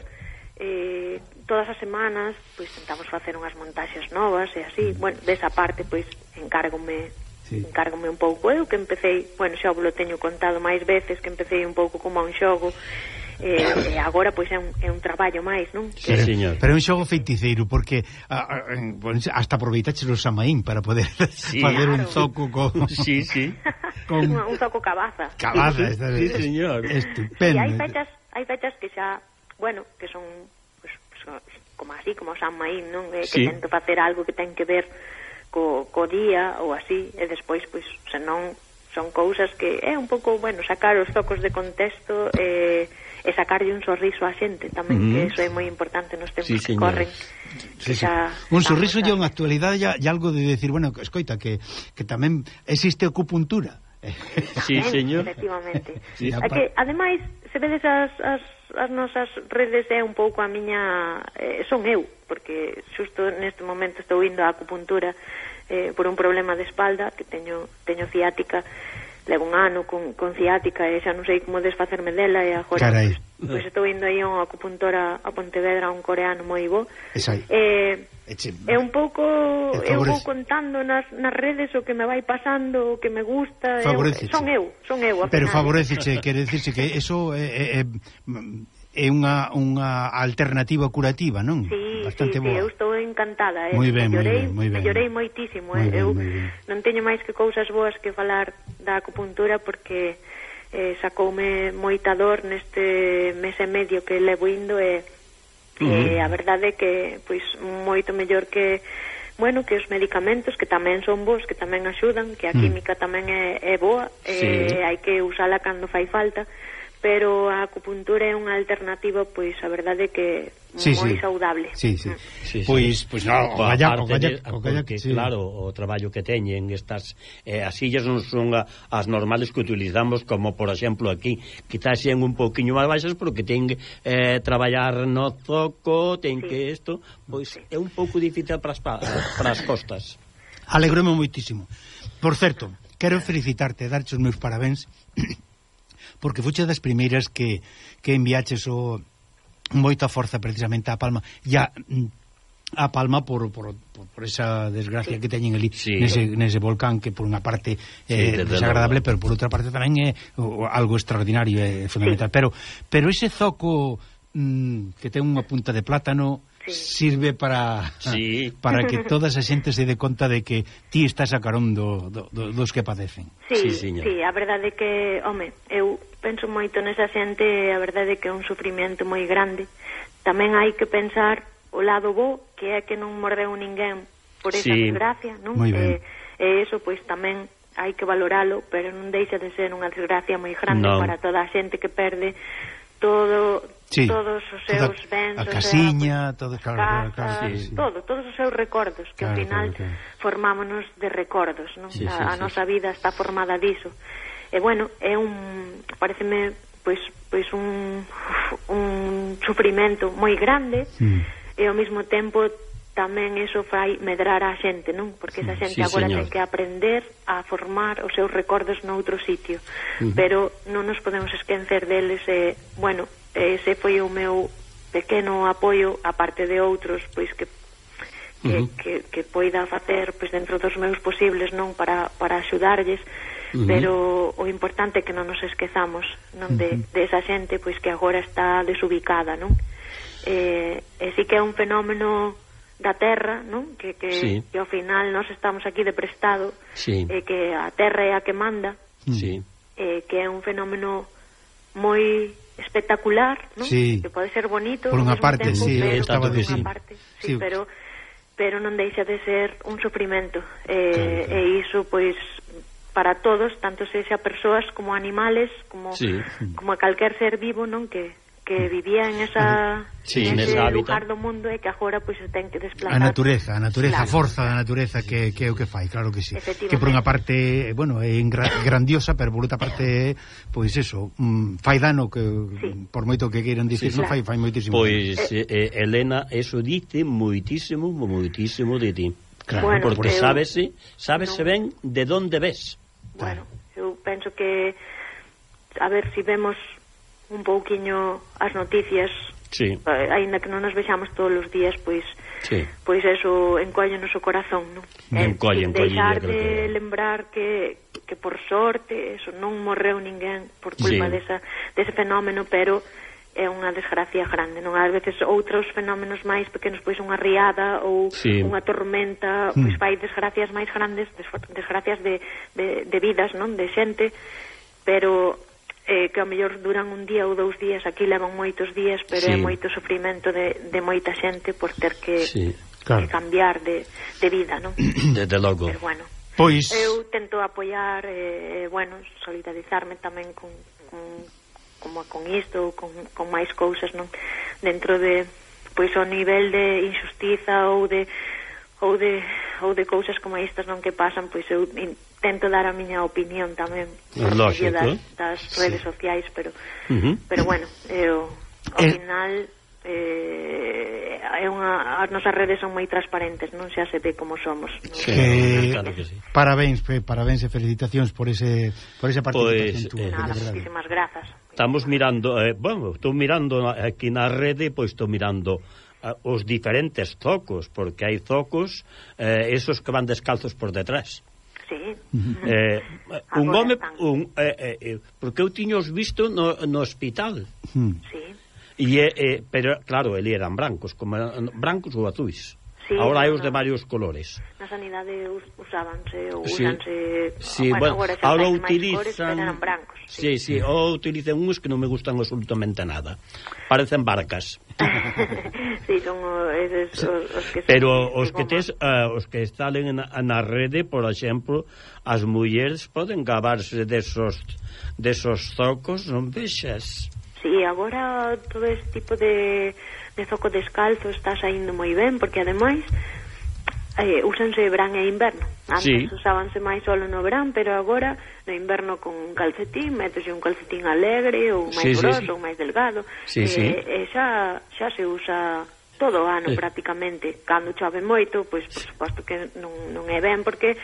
eh, todas as semanas pois tentamos facer unhas montaxes novas e así, mm. bueno, desa parte pois encárgome sí. encárgome un pouco eu que empecé, bueno, xa vos lo teño contado máis veces que empecé un pouco como a un xogo eh, agora pois é un, é un traballo máis, non? Sí, señor. Pero é un xogo feiticeiro porque a, a, hasta aproveitaches o Samaín para poder sí, fazer claro. un zoco con Sí, sí. Con un zoco cabaza. Cabaza, está Sí, señor. Estupendo. E hai fechas, hai fechas que xa, bueno, que son como así, como San Maín, non? Eh, sí. Que tento facer algo que ten que ver co, co día ou así, e despois, pois, senón son cousas que é un pouco, bueno, sacar os tocos de contexto e, eh, e sacarlle un sorriso á xente tamén, mm. que mm-hmm. eso é moi importante nos tempos sí, que corren. Sí, sí. Xa, un sorriso e unha actualidade e algo de decir, bueno, escoita, que, que tamén existe acupuntura. sí, señor. Efectivamente. Sí. Que, ademais, se vedes as, as as nosas redes é un pouco a miña... Eh, son eu, porque xusto neste momento estou indo a acupuntura eh, por un problema de espalda, que teño, teño ciática, e levo un ano con, con ciática e xa non sei como desfacerme dela e agora Carai. Pois, pois estou indo aí a unha acupuntora a Pontevedra, un coreano moi bo. Esai. Eh, Eche, é un pouco eu vou contando nas, nas redes o que me vai pasando, o que me gusta, eu, son eu, son eu. Pero favoréceche, quere decirse que eso é, é, é é unha, unha alternativa curativa, non? Sí, Bastante sí, boa. sí, eu estou encantada. Eh? Moi ben, mellorei, moi ben. Mellorei moitísimo. Eh? ben, eu ben. non teño máis que cousas boas que falar da acupuntura porque eh, sacoume moita dor neste mes e medio que levo indo e, uh -huh. a verdade é que pois moito mellor que bueno, que os medicamentos que tamén son bons, que tamén axudan, que a mm. química tamén é, é boa, sí. eh, hai que usala cando fai falta pero a acupuntura é unha alternativa pois a verdade é que sí, moi sí. saudable. Sí, sí. Ah. sí, sí. Pois, pois no, o calla, o calla, o calla, que, sí. claro, o traballo que teñen estas eh, as sillas non son a, as normales que utilizamos como por exemplo aquí, quizás sean un pouquiño máis baixas porque ten que eh, traballar no zoco, ten sí. que isto, pois sí. é un pouco difícil para as, para as costas. Alegrome moitísimo. Por certo, quero ah. felicitarte, darche os meus parabéns porque fuche das primeiras que, que enviaches o moita forza precisamente a Palma e a, a Palma por, por, por esa desgracia que teñen ali sí. nese, nese volcán que por unha parte é eh, sí, desagradable pero por outra parte tamén é o, algo extraordinario é fundamental pero pero ese zoco mm, que ten unha punta de plátano sí. sirve para sí. para que toda esa xente se dé conta de que ti estás a carón do, do, do, dos que padecen. Sí, sí, sí, a verdade que, home, eu penso moito nesa xente, a verdade que é un sufrimento moi grande. Tamén hai que pensar o lado bo, que é que non mordeu ninguén por esa sí. desgracia, non? E, e eso, pois, tamén hai que valoralo, pero non deixa de ser unha desgracia moi grande no. para toda a xente que perde todo sí. todos os seus bens, a casiña, sea, todo, claro, casas, claro, sí, sí. todo, todos os seus recordos, que claro, ao final claro, claro. formámonos de recordos, non? Sí, a, sí, a sí. nosa vida está formada diso e bueno, é un pareceme pois pois un un sufrimento moi grande mm. e ao mesmo tempo tamén eso fai medrar a xente, non? Porque esa xente sí, agora señor. ten que aprender a formar os seus recordos noutro sitio. Uh -huh. Pero non nos podemos esquecer deles e, bueno, ese foi o meu pequeno apoio a parte de outros, pois que que, uh -huh. que, que poida facer pois dentro dos meus posibles, non, para para axudarlles pero o importante é que non nos esquezamos non de, de esa xente pois que agora está desubicada, non? Eh, e sí que é un fenómeno da terra, non? Que, que, sí. que ao final nós estamos aquí de prestado sí. e que a terra é a que manda sí. eh, que é un fenómeno moi espectacular, non? Sí. que pode ser bonito por unha parte, tempo, sí, pero, estaba por sí. parte, sí, sí. pero pero non deixa de ser un sufrimento eh, claro, claro. e iso pois para todos, tanto sexa persoas como animales, como sí. como calquer ser vivo, non que que mm. vivía en esa sí, en ese lugar do mundo e que agora pois pues, ten que desplazar. A natureza, a natureza, claro. a forza da natureza que, que é o que fai, claro que sí. Que por unha parte, bueno, é grandiosa, pero por outra parte, pois pues eso, mm, fai dano que sí. por moito que queiran dicir, sí, non fai, fai moitísimo. Pois pues, eh, eh, Elena, eso dite moitísimo, moitísimo de ti. Claro, bueno, porque eu... sábese, sábese no. ben de onde ves bueno, eu penso que a ver se si vemos un pouquiño as noticias sí. Eh, aínda que non nos vexamos todos os días pois sí. pois eso encolle o corazón non? Mm, eh, encolle, encolle, deixar de que... lembrar que, que por sorte eso non morreu ninguén por culpa sí. desa, dese fenómeno pero é unha desgracia grande, non? Ás veces outros fenómenos máis pequenos, pois unha riada ou sí. unha tormenta, hmm. pois vai desgracias máis grandes, desgracias de, de, de vidas, non? De xente, pero eh, que ao mellor duran un día ou dous días, aquí levan moitos días, pero sí. é moito sufrimento de, de moita xente por ter que, sí, claro. que cambiar de, de vida, non? Desde logo. Pero bueno, pois... eu tento apoiar, eh, bueno, solidarizarme tamén con, con como con isto ou con, con máis cousas non dentro de pois o nivel de injustiza ou de ou de ou de cousas como estas non que pasan, pois eu intento dar a miña opinión tamén Lógico. das, das redes sí. sociais, pero uh -huh. pero bueno, eh, eu, ao eh. final eh, é unha, as nosas redes son moi transparentes, non xa se ve como somos. Non? Sí, eh, claro que sí. Parabéns, eh, parabéns e felicitacións por ese por esa pois, participación. Pois, pues, eh, Nada, muchísimas grazas. Estamos mirando, eh, bueno, estou mirando aquí na rede, pois estou mirando eh, os diferentes zocos, porque hai zocos, eh, esos que van descalzos por detrás. Sí. Eh, un Agora home, están. un, eh, eh, eh, porque eu tiño os visto no, no hospital. Hmm. Sí. E, eh, eh pero, claro, ele eran brancos, como brancos ou azuis. Sí, Agora hai os de varios colores. Na sanidade us, usábanse ou sí. usanse... Sí, bueno, bueno, agora utilizan... Cores, brancos. Sí, sí, sí, ou utilizan uns que non me gustan absolutamente nada. Parecen barcas. sí, son eses, os, os que... Pero os que, tes, uh, os que estalen na, na rede, por exemplo, as mulleres poden gabarse desos, desos zocos, non vexas? Sí, agora todo este tipo de ese zoco descalzo está saindo moi ben porque ademais eh, úsanse verán e inverno. Antes sí. usábanse máis solo no verán, pero agora no inverno con un calcetín, métese un calcetín alegre ou máis sí, grosso sí, sí. ou máis delgado. Sí, eh, sí. Eh, xa, xa se usa todo o ano eh. prácticamente. Cando chove moito, pois por suposto que non, non é ben porque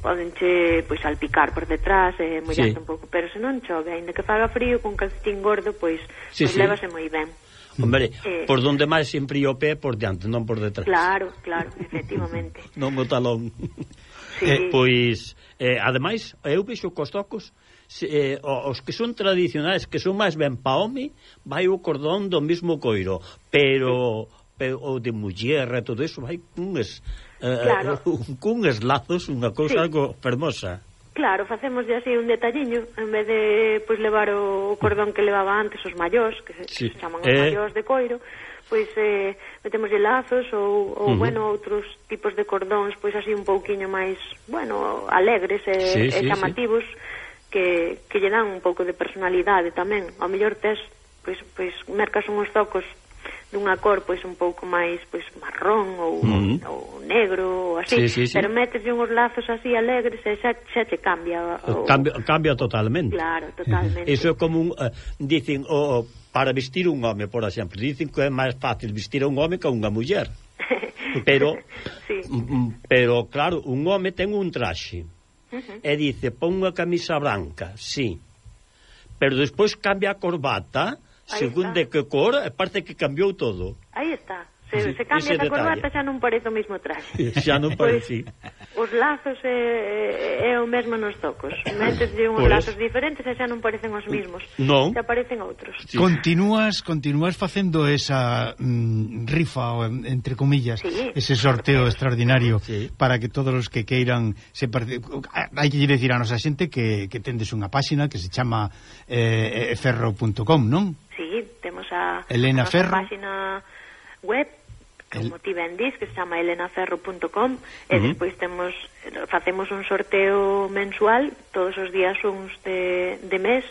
podenche pois salpicar por detrás e eh, mollarte sí. un pouco, pero se non chove, aínda que faga frío con calcetín gordo, pois, sí, pois sí. levase moi ben. Mm. Hombre, eh, por donde máis sempre o pé por diante, non por detrás. Claro, claro, efectivamente. non o talón. Sí. Eh, pois, eh, ademais, eu vexo cos tocos eh, os que son tradicionais, que son máis ben pa home, vai o cordón do mismo coiro, pero, pero o de muller e todo eso vai cunhas, eh, claro. cunhas lazos, unha cousa sí. algo fermosa. Claro, facemos así un detalliño en vez de pois pues, levar o cordón que levaba antes os maiós, que se, sí. se chaman os eh... maiós de coiro, pois eh, metemos de lazos ou, ou uh -huh. bueno, outros tipos de cordóns, pois así un pouquiño máis, bueno, alegres e, sí, e sí, chamativos sí. que que lle dan un pouco de personalidade tamén. Ao mellor tes pois pois mercas unhos zocos dunha cor pois un pouco máis pois marrón ou, mm ou negro ou así, sí, sí, sí. pero métese uns lazos así alegres e xa, xa te cambia o... Eh, cambia, cambia totalmente. Claro, totalmente. Iso é como un uh, dicen o oh, para vestir un home, por exemplo, dicen que é máis fácil vestir a un home que a unha muller. Pero sí. pero claro, un home ten un traxe. Uh -huh. E dice, pon unha camisa branca, sí. Pero despois cambia a corbata Segundo de que cor, e parte que cambiou todo. Aí está. Se, sí, se cambia a corbata xa non parece o mismo traxe. Xa non parece, pois. Os lazos é, é o mesmo nos tocos. Méteslle uns pois. lazos diferentes e xa non parecen os mismos. Non. Xa parecen outros. Sí. Continúas, continúas facendo esa mm, rifa, entre comillas, sí. ese sorteo sí. extraordinario sí. para que todos os que queiran se parte... hai que dicir a nosa xente que, que tendes unha páxina que se chama eh, ferro.com, non? Sí, temos a, Elena a Ferro. página web que ti motiva en dis, que se chama elenaferro.com uh -huh. e despois temos facemos un sorteo mensual todos os días uns de, de mes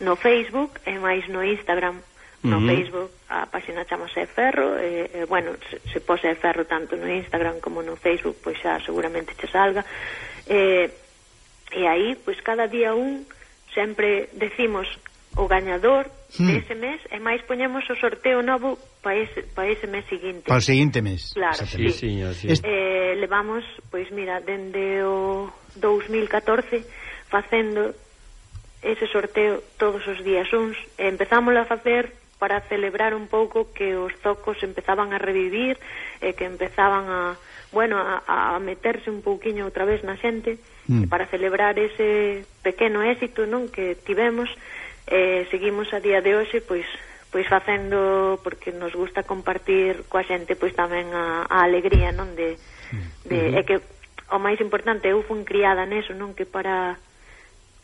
no Facebook e máis no Instagram no uh -huh. Facebook a página chamase Ferro e, e bueno, se, se pose Ferro tanto no Instagram como no Facebook pois xa seguramente che salga e, e aí, pois cada día un sempre decimos o gañador hmm. de ese mes e máis poñemos o sorteo novo para ese, pa ese mes seguinte. Para o seguinte mes. Claro, sí. sí. Señor, sí. Eh, levamos, pois mira, dende o 2014 facendo ese sorteo todos os días uns e empezámoslo a facer para celebrar un pouco que os zocos empezaban a revivir e que empezaban a, bueno, a, a meterse un pouquiño outra vez na xente mm. para celebrar ese pequeno éxito non que tivemos eh, seguimos a día de hoxe pois pois facendo porque nos gusta compartir coa xente pois tamén a, a alegría, non, de mm, de uh -huh. é que o máis importante eu fun criada neso, non, que para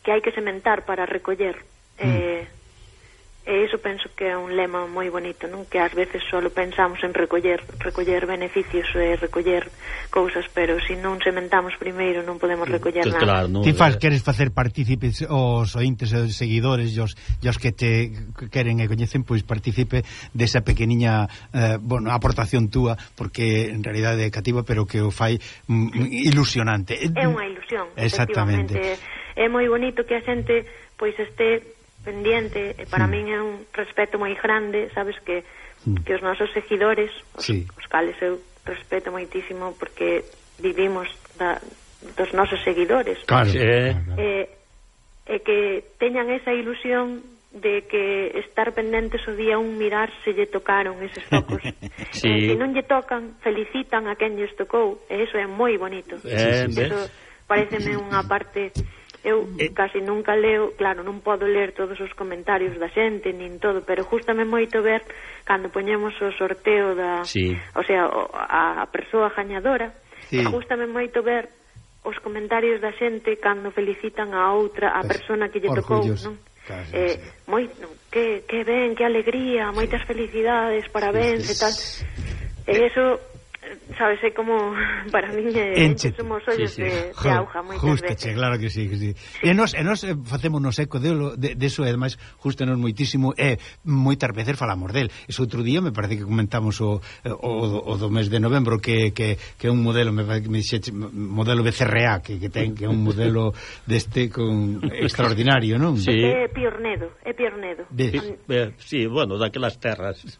que hai que sementar para recoller. Mm. Eh, uh -huh E iso penso que é un lema moi bonito, non? Que ás veces só pensamos en recoller, recoller beneficios e recoller cousas, pero se non sementamos primeiro non podemos mm, recoller nada. Claro, no, Ti faz, eh. queres facer partícipes os ointes e os seguidores e os, e os que te queren e coñecen, pois partícipe desa pequeniña eh, bueno, aportación túa, porque en realidade é cativa, pero que o fai mm, mm, ilusionante. É unha ilusión, Exactamente. É moi bonito que a xente pois este pendiente e para mm. min é un respeto moi grande, sabes que mm. que os nosos seguidores, os, sí. os cales eu respeto moitísimo porque vivimos da, dos nosos seguidores. Claro, eh. Eh, e que teñan esa ilusión de que estar pendentes o día un mirar se lle tocaron eses focos. sí. E se non lle tocan, felicitan a quen lles tocou, e iso é moi bonito. Eh, eso pareceme unha parte Eu mm. eh. casi nunca leo, claro, non podo ler todos os comentarios da xente, nin todo, pero justame moito ver cando poñemos o sorteo da, sí. o sea, a persoa gañadora, sí. justame moito ver os comentarios da xente cando felicitan a outra, a pues, persona que lle tocou, non? Claro, eh, sí. moi, non, que, que ben, que alegría, moitas felicidades, parabéns sí, sí. e tal. E eh. iso sabes, é como para min é eh, Enche. somos ollos sí, sí. de, de auga moitas Justache, veces. claro que sí, que sí. E nos, e nos eh, facemos nos eco de, de, de eso, e ademais, justanos moitísimo, e moitas veces falamos del. Ese outro día me parece que comentamos o, o, o do mes de novembro que, que, que é un modelo, me, me dixe, modelo BCRA, que, que ten, que é un modelo deste con extraordinario, non? Sí. É Piornedo, é Piornedo. Eh, sí, bueno, daquelas terras.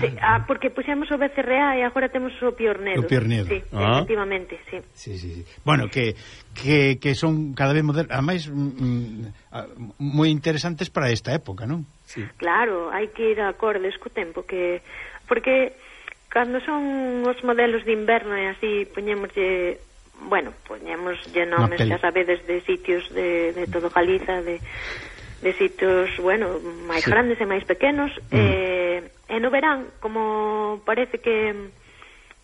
Sí, ah, porque puxemos o BCRA e agora temos o Piornedo. O Piornedo. Sí, ah. efectivamente, sí. Sí, sí, sí. Bueno, que, que, que son cada vez modernos, ademais, mm, mm, moi interesantes para esta época, non? Sí. Claro, hai que ir acordes co tempo que... Porque cando son os modelos de inverno e así poñémoslle bueno, poñemos lle nomes, xa sabedes, de sitios de, de todo Galiza, de, de sitios, bueno, máis sí. grandes e máis pequenos, mm. eh, e no verán, como parece que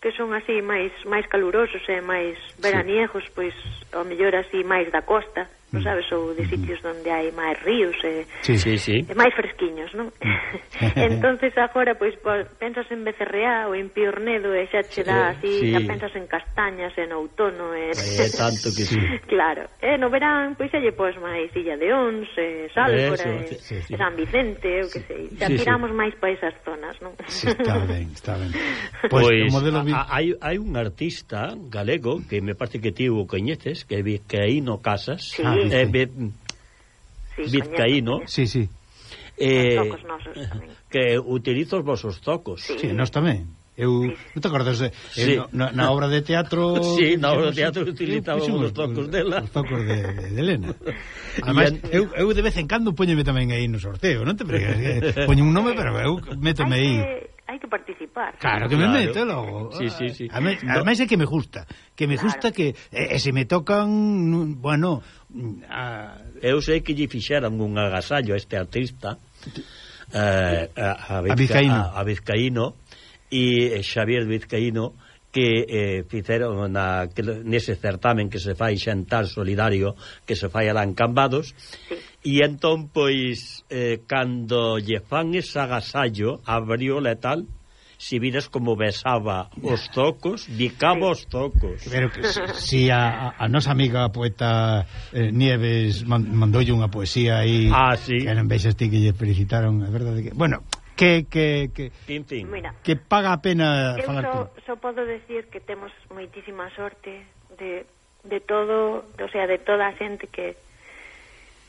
que son así máis máis calurosos e máis veraniegos, pois ao mellor así máis da costa non sabes, ou de sitios onde hai máis ríos e, sí, sí, sí. e máis fresquiños, non? Mm. entonces agora pois pois, pensas en becerreá ou en piornedo e xa che dá así, sí. xa pensas en castañas en outono e é eh, tanto que sí. Claro, e no verán pois xa lle pos máis Illa de Ons, e Sálvora, Eso, e, sí, sí. San Vicente, eu que sei. Xa sí, tiramos sí. máis para esas zonas, non? Sí, está ben, está ben. Pois, pois modelo... hai, hai un artista galego que me parece que ti o coñeces, que que aí no casas. Sí. Ah, Ah, eh, be, sí, vizcaíno. Sí, sí. Eh, tocos nosos tamén. Que utilizo os vosos tocos. Sí, sí nós tamén. Eu, non te acordas de, eh, sí. na, na obra de teatro Sí, na obra de teatro utilizaba os tocos dela Os tocos de, de Elena. Además, eu, eu de vez en cando poñeme tamén aí no sorteo Non te pregas, eh, poño un nome pero eu métome aí hai que participar. Claro que me claro. meto logo. Sí, sí, sí. Además, no. ademais é que me gusta, que me gusta que... que e se me tocan, bueno, a... Eu sei que lle fixeran un agasallo a este artista eh, a, a, a Vizcaíno. a, a Vizcaíno e eh, Xavier Vizcaíno que eh, fixeron na, que, nese certamen que se fai xantar solidario que se fai alá en Cambados. E entón pois eh, cando lle fan ese agasallo abriu e tal si vides como besaba os tocos, bicaba os tocos. Pero que si a, a nosa amiga poeta eh, Nieves man, mandoulle unha poesía aí ah, sí. que eran vexas ti que lle felicitaron, é verdade que... Bueno, que que que fin, fin. Mira, que paga a pena eu falar só, so, só podo decir que temos moitísima sorte de, de todo, de, o sea, de toda a xente que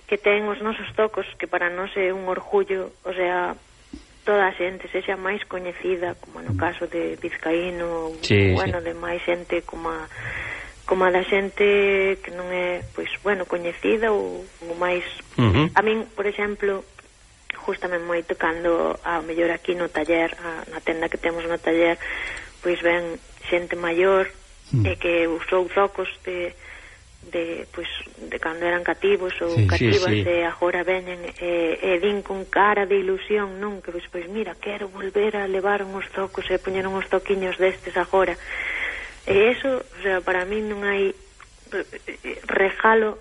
que ten os nosos tocos, que para nós é un orgullo, o sea, toda a xente, sexa máis coñecida, como no mm. caso de Vizcaíno, sí, bueno, sí. de máis xente como a, como a da xente que non é, pois, bueno, coñecida ou, ou máis... Uh -huh. A min, por exemplo, justamente moito cando a mellor aquí no taller, a, na tenda que temos no taller, pois ven xente maior uh -huh. e que usou zocos de de, pois, de cando eran cativos ou sí, cativas sí, sí. e agora venen e, e din con cara de ilusión non que pois, pois mira, quero volver a levar uns zocos e poñer uns toquiños destes agora e eso, o sea, para mí non hai regalo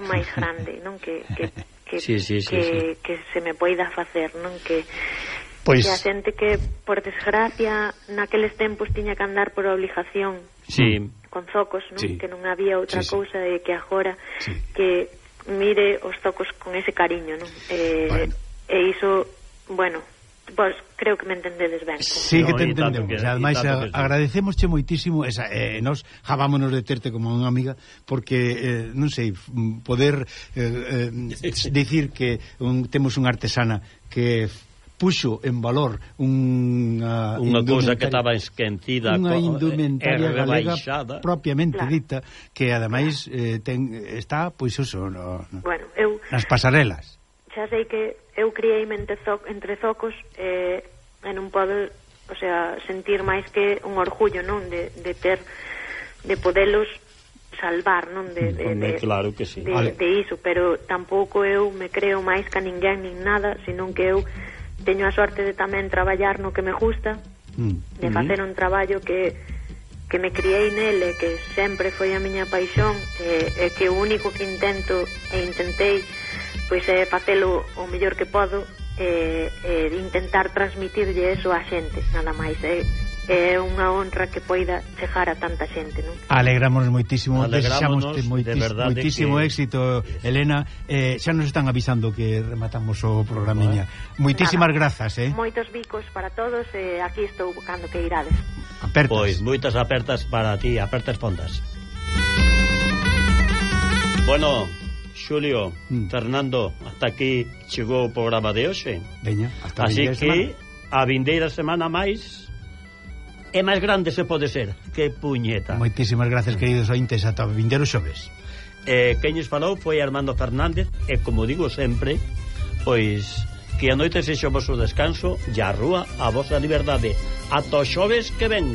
máis grande non que, que, que, sí, sí, sí, que, sí. que se me poida facer non que Pois... Que a xente que, por desgracia, naqueles tempos tiña que andar por obligación. Sí, con zocos, non? Sí. Que non había outra sí, sí. cousa e que agora sí. que mire os zocos con ese cariño, non? Eh, bueno. E iso, bueno, vos creo que me entendedes ben. Sí que te entendemos. Que, ademais agradecemosche moitísimo esa eh, nos javámonos de terte como unha amiga porque eh, non sei poder eh, eh, dicir que un, temos unha artesana que puxo en valor unha unha cousa que estaba esquecida, unha indumentaria eh, galega propiamente claro. dita que ademais eh, ten, está pois eso no, no, bueno, eu, nas pasarelas. Xa sei que eu criei mente entre, zo, entre zocos eh, e non podo, o sea, sentir máis que un orgullo, non, de, de ter de podelos salvar, non, de, de, de claro que sí. de, vale. de iso, pero tampouco eu me creo máis que ninguén nin nada, senón que eu teño a sorte de tamén traballar no que me gusta, mm. de facer un traballo que que me criei nele, que sempre foi a miña paixón, e, e que o único que intento e intentei pois é facelo o mellor que podo e, e intentar transmitirlle eso á xente, nada máis. É, é unha honra que poida chegar a tanta xente, non? Alegramos moitísimo, desexamos moitísimo que... éxito, Elena. Eh, xa nos están avisando que rematamos o programiña. Eh. Moitísimas Nada. grazas, eh? Moitos bicos para todos, eh, aquí estou cando que irades. Apertas. Pois, moitas apertas para ti, apertas fondas. Bueno, Xulio, mm. Fernando, hasta aquí chegou o programa de hoxe. Veña, hasta Así que semana. a vindeira semana máis É máis grande se pode ser. Que puñeta. Moitísimas gracias, queridos ointes, ata o vindeiro xoves. Eh, queñes falou foi Armando Fernández e, como digo sempre, pois que a noite sexa o vosso descanso e a rúa a vosa liberdade. Ata o xoves que ven.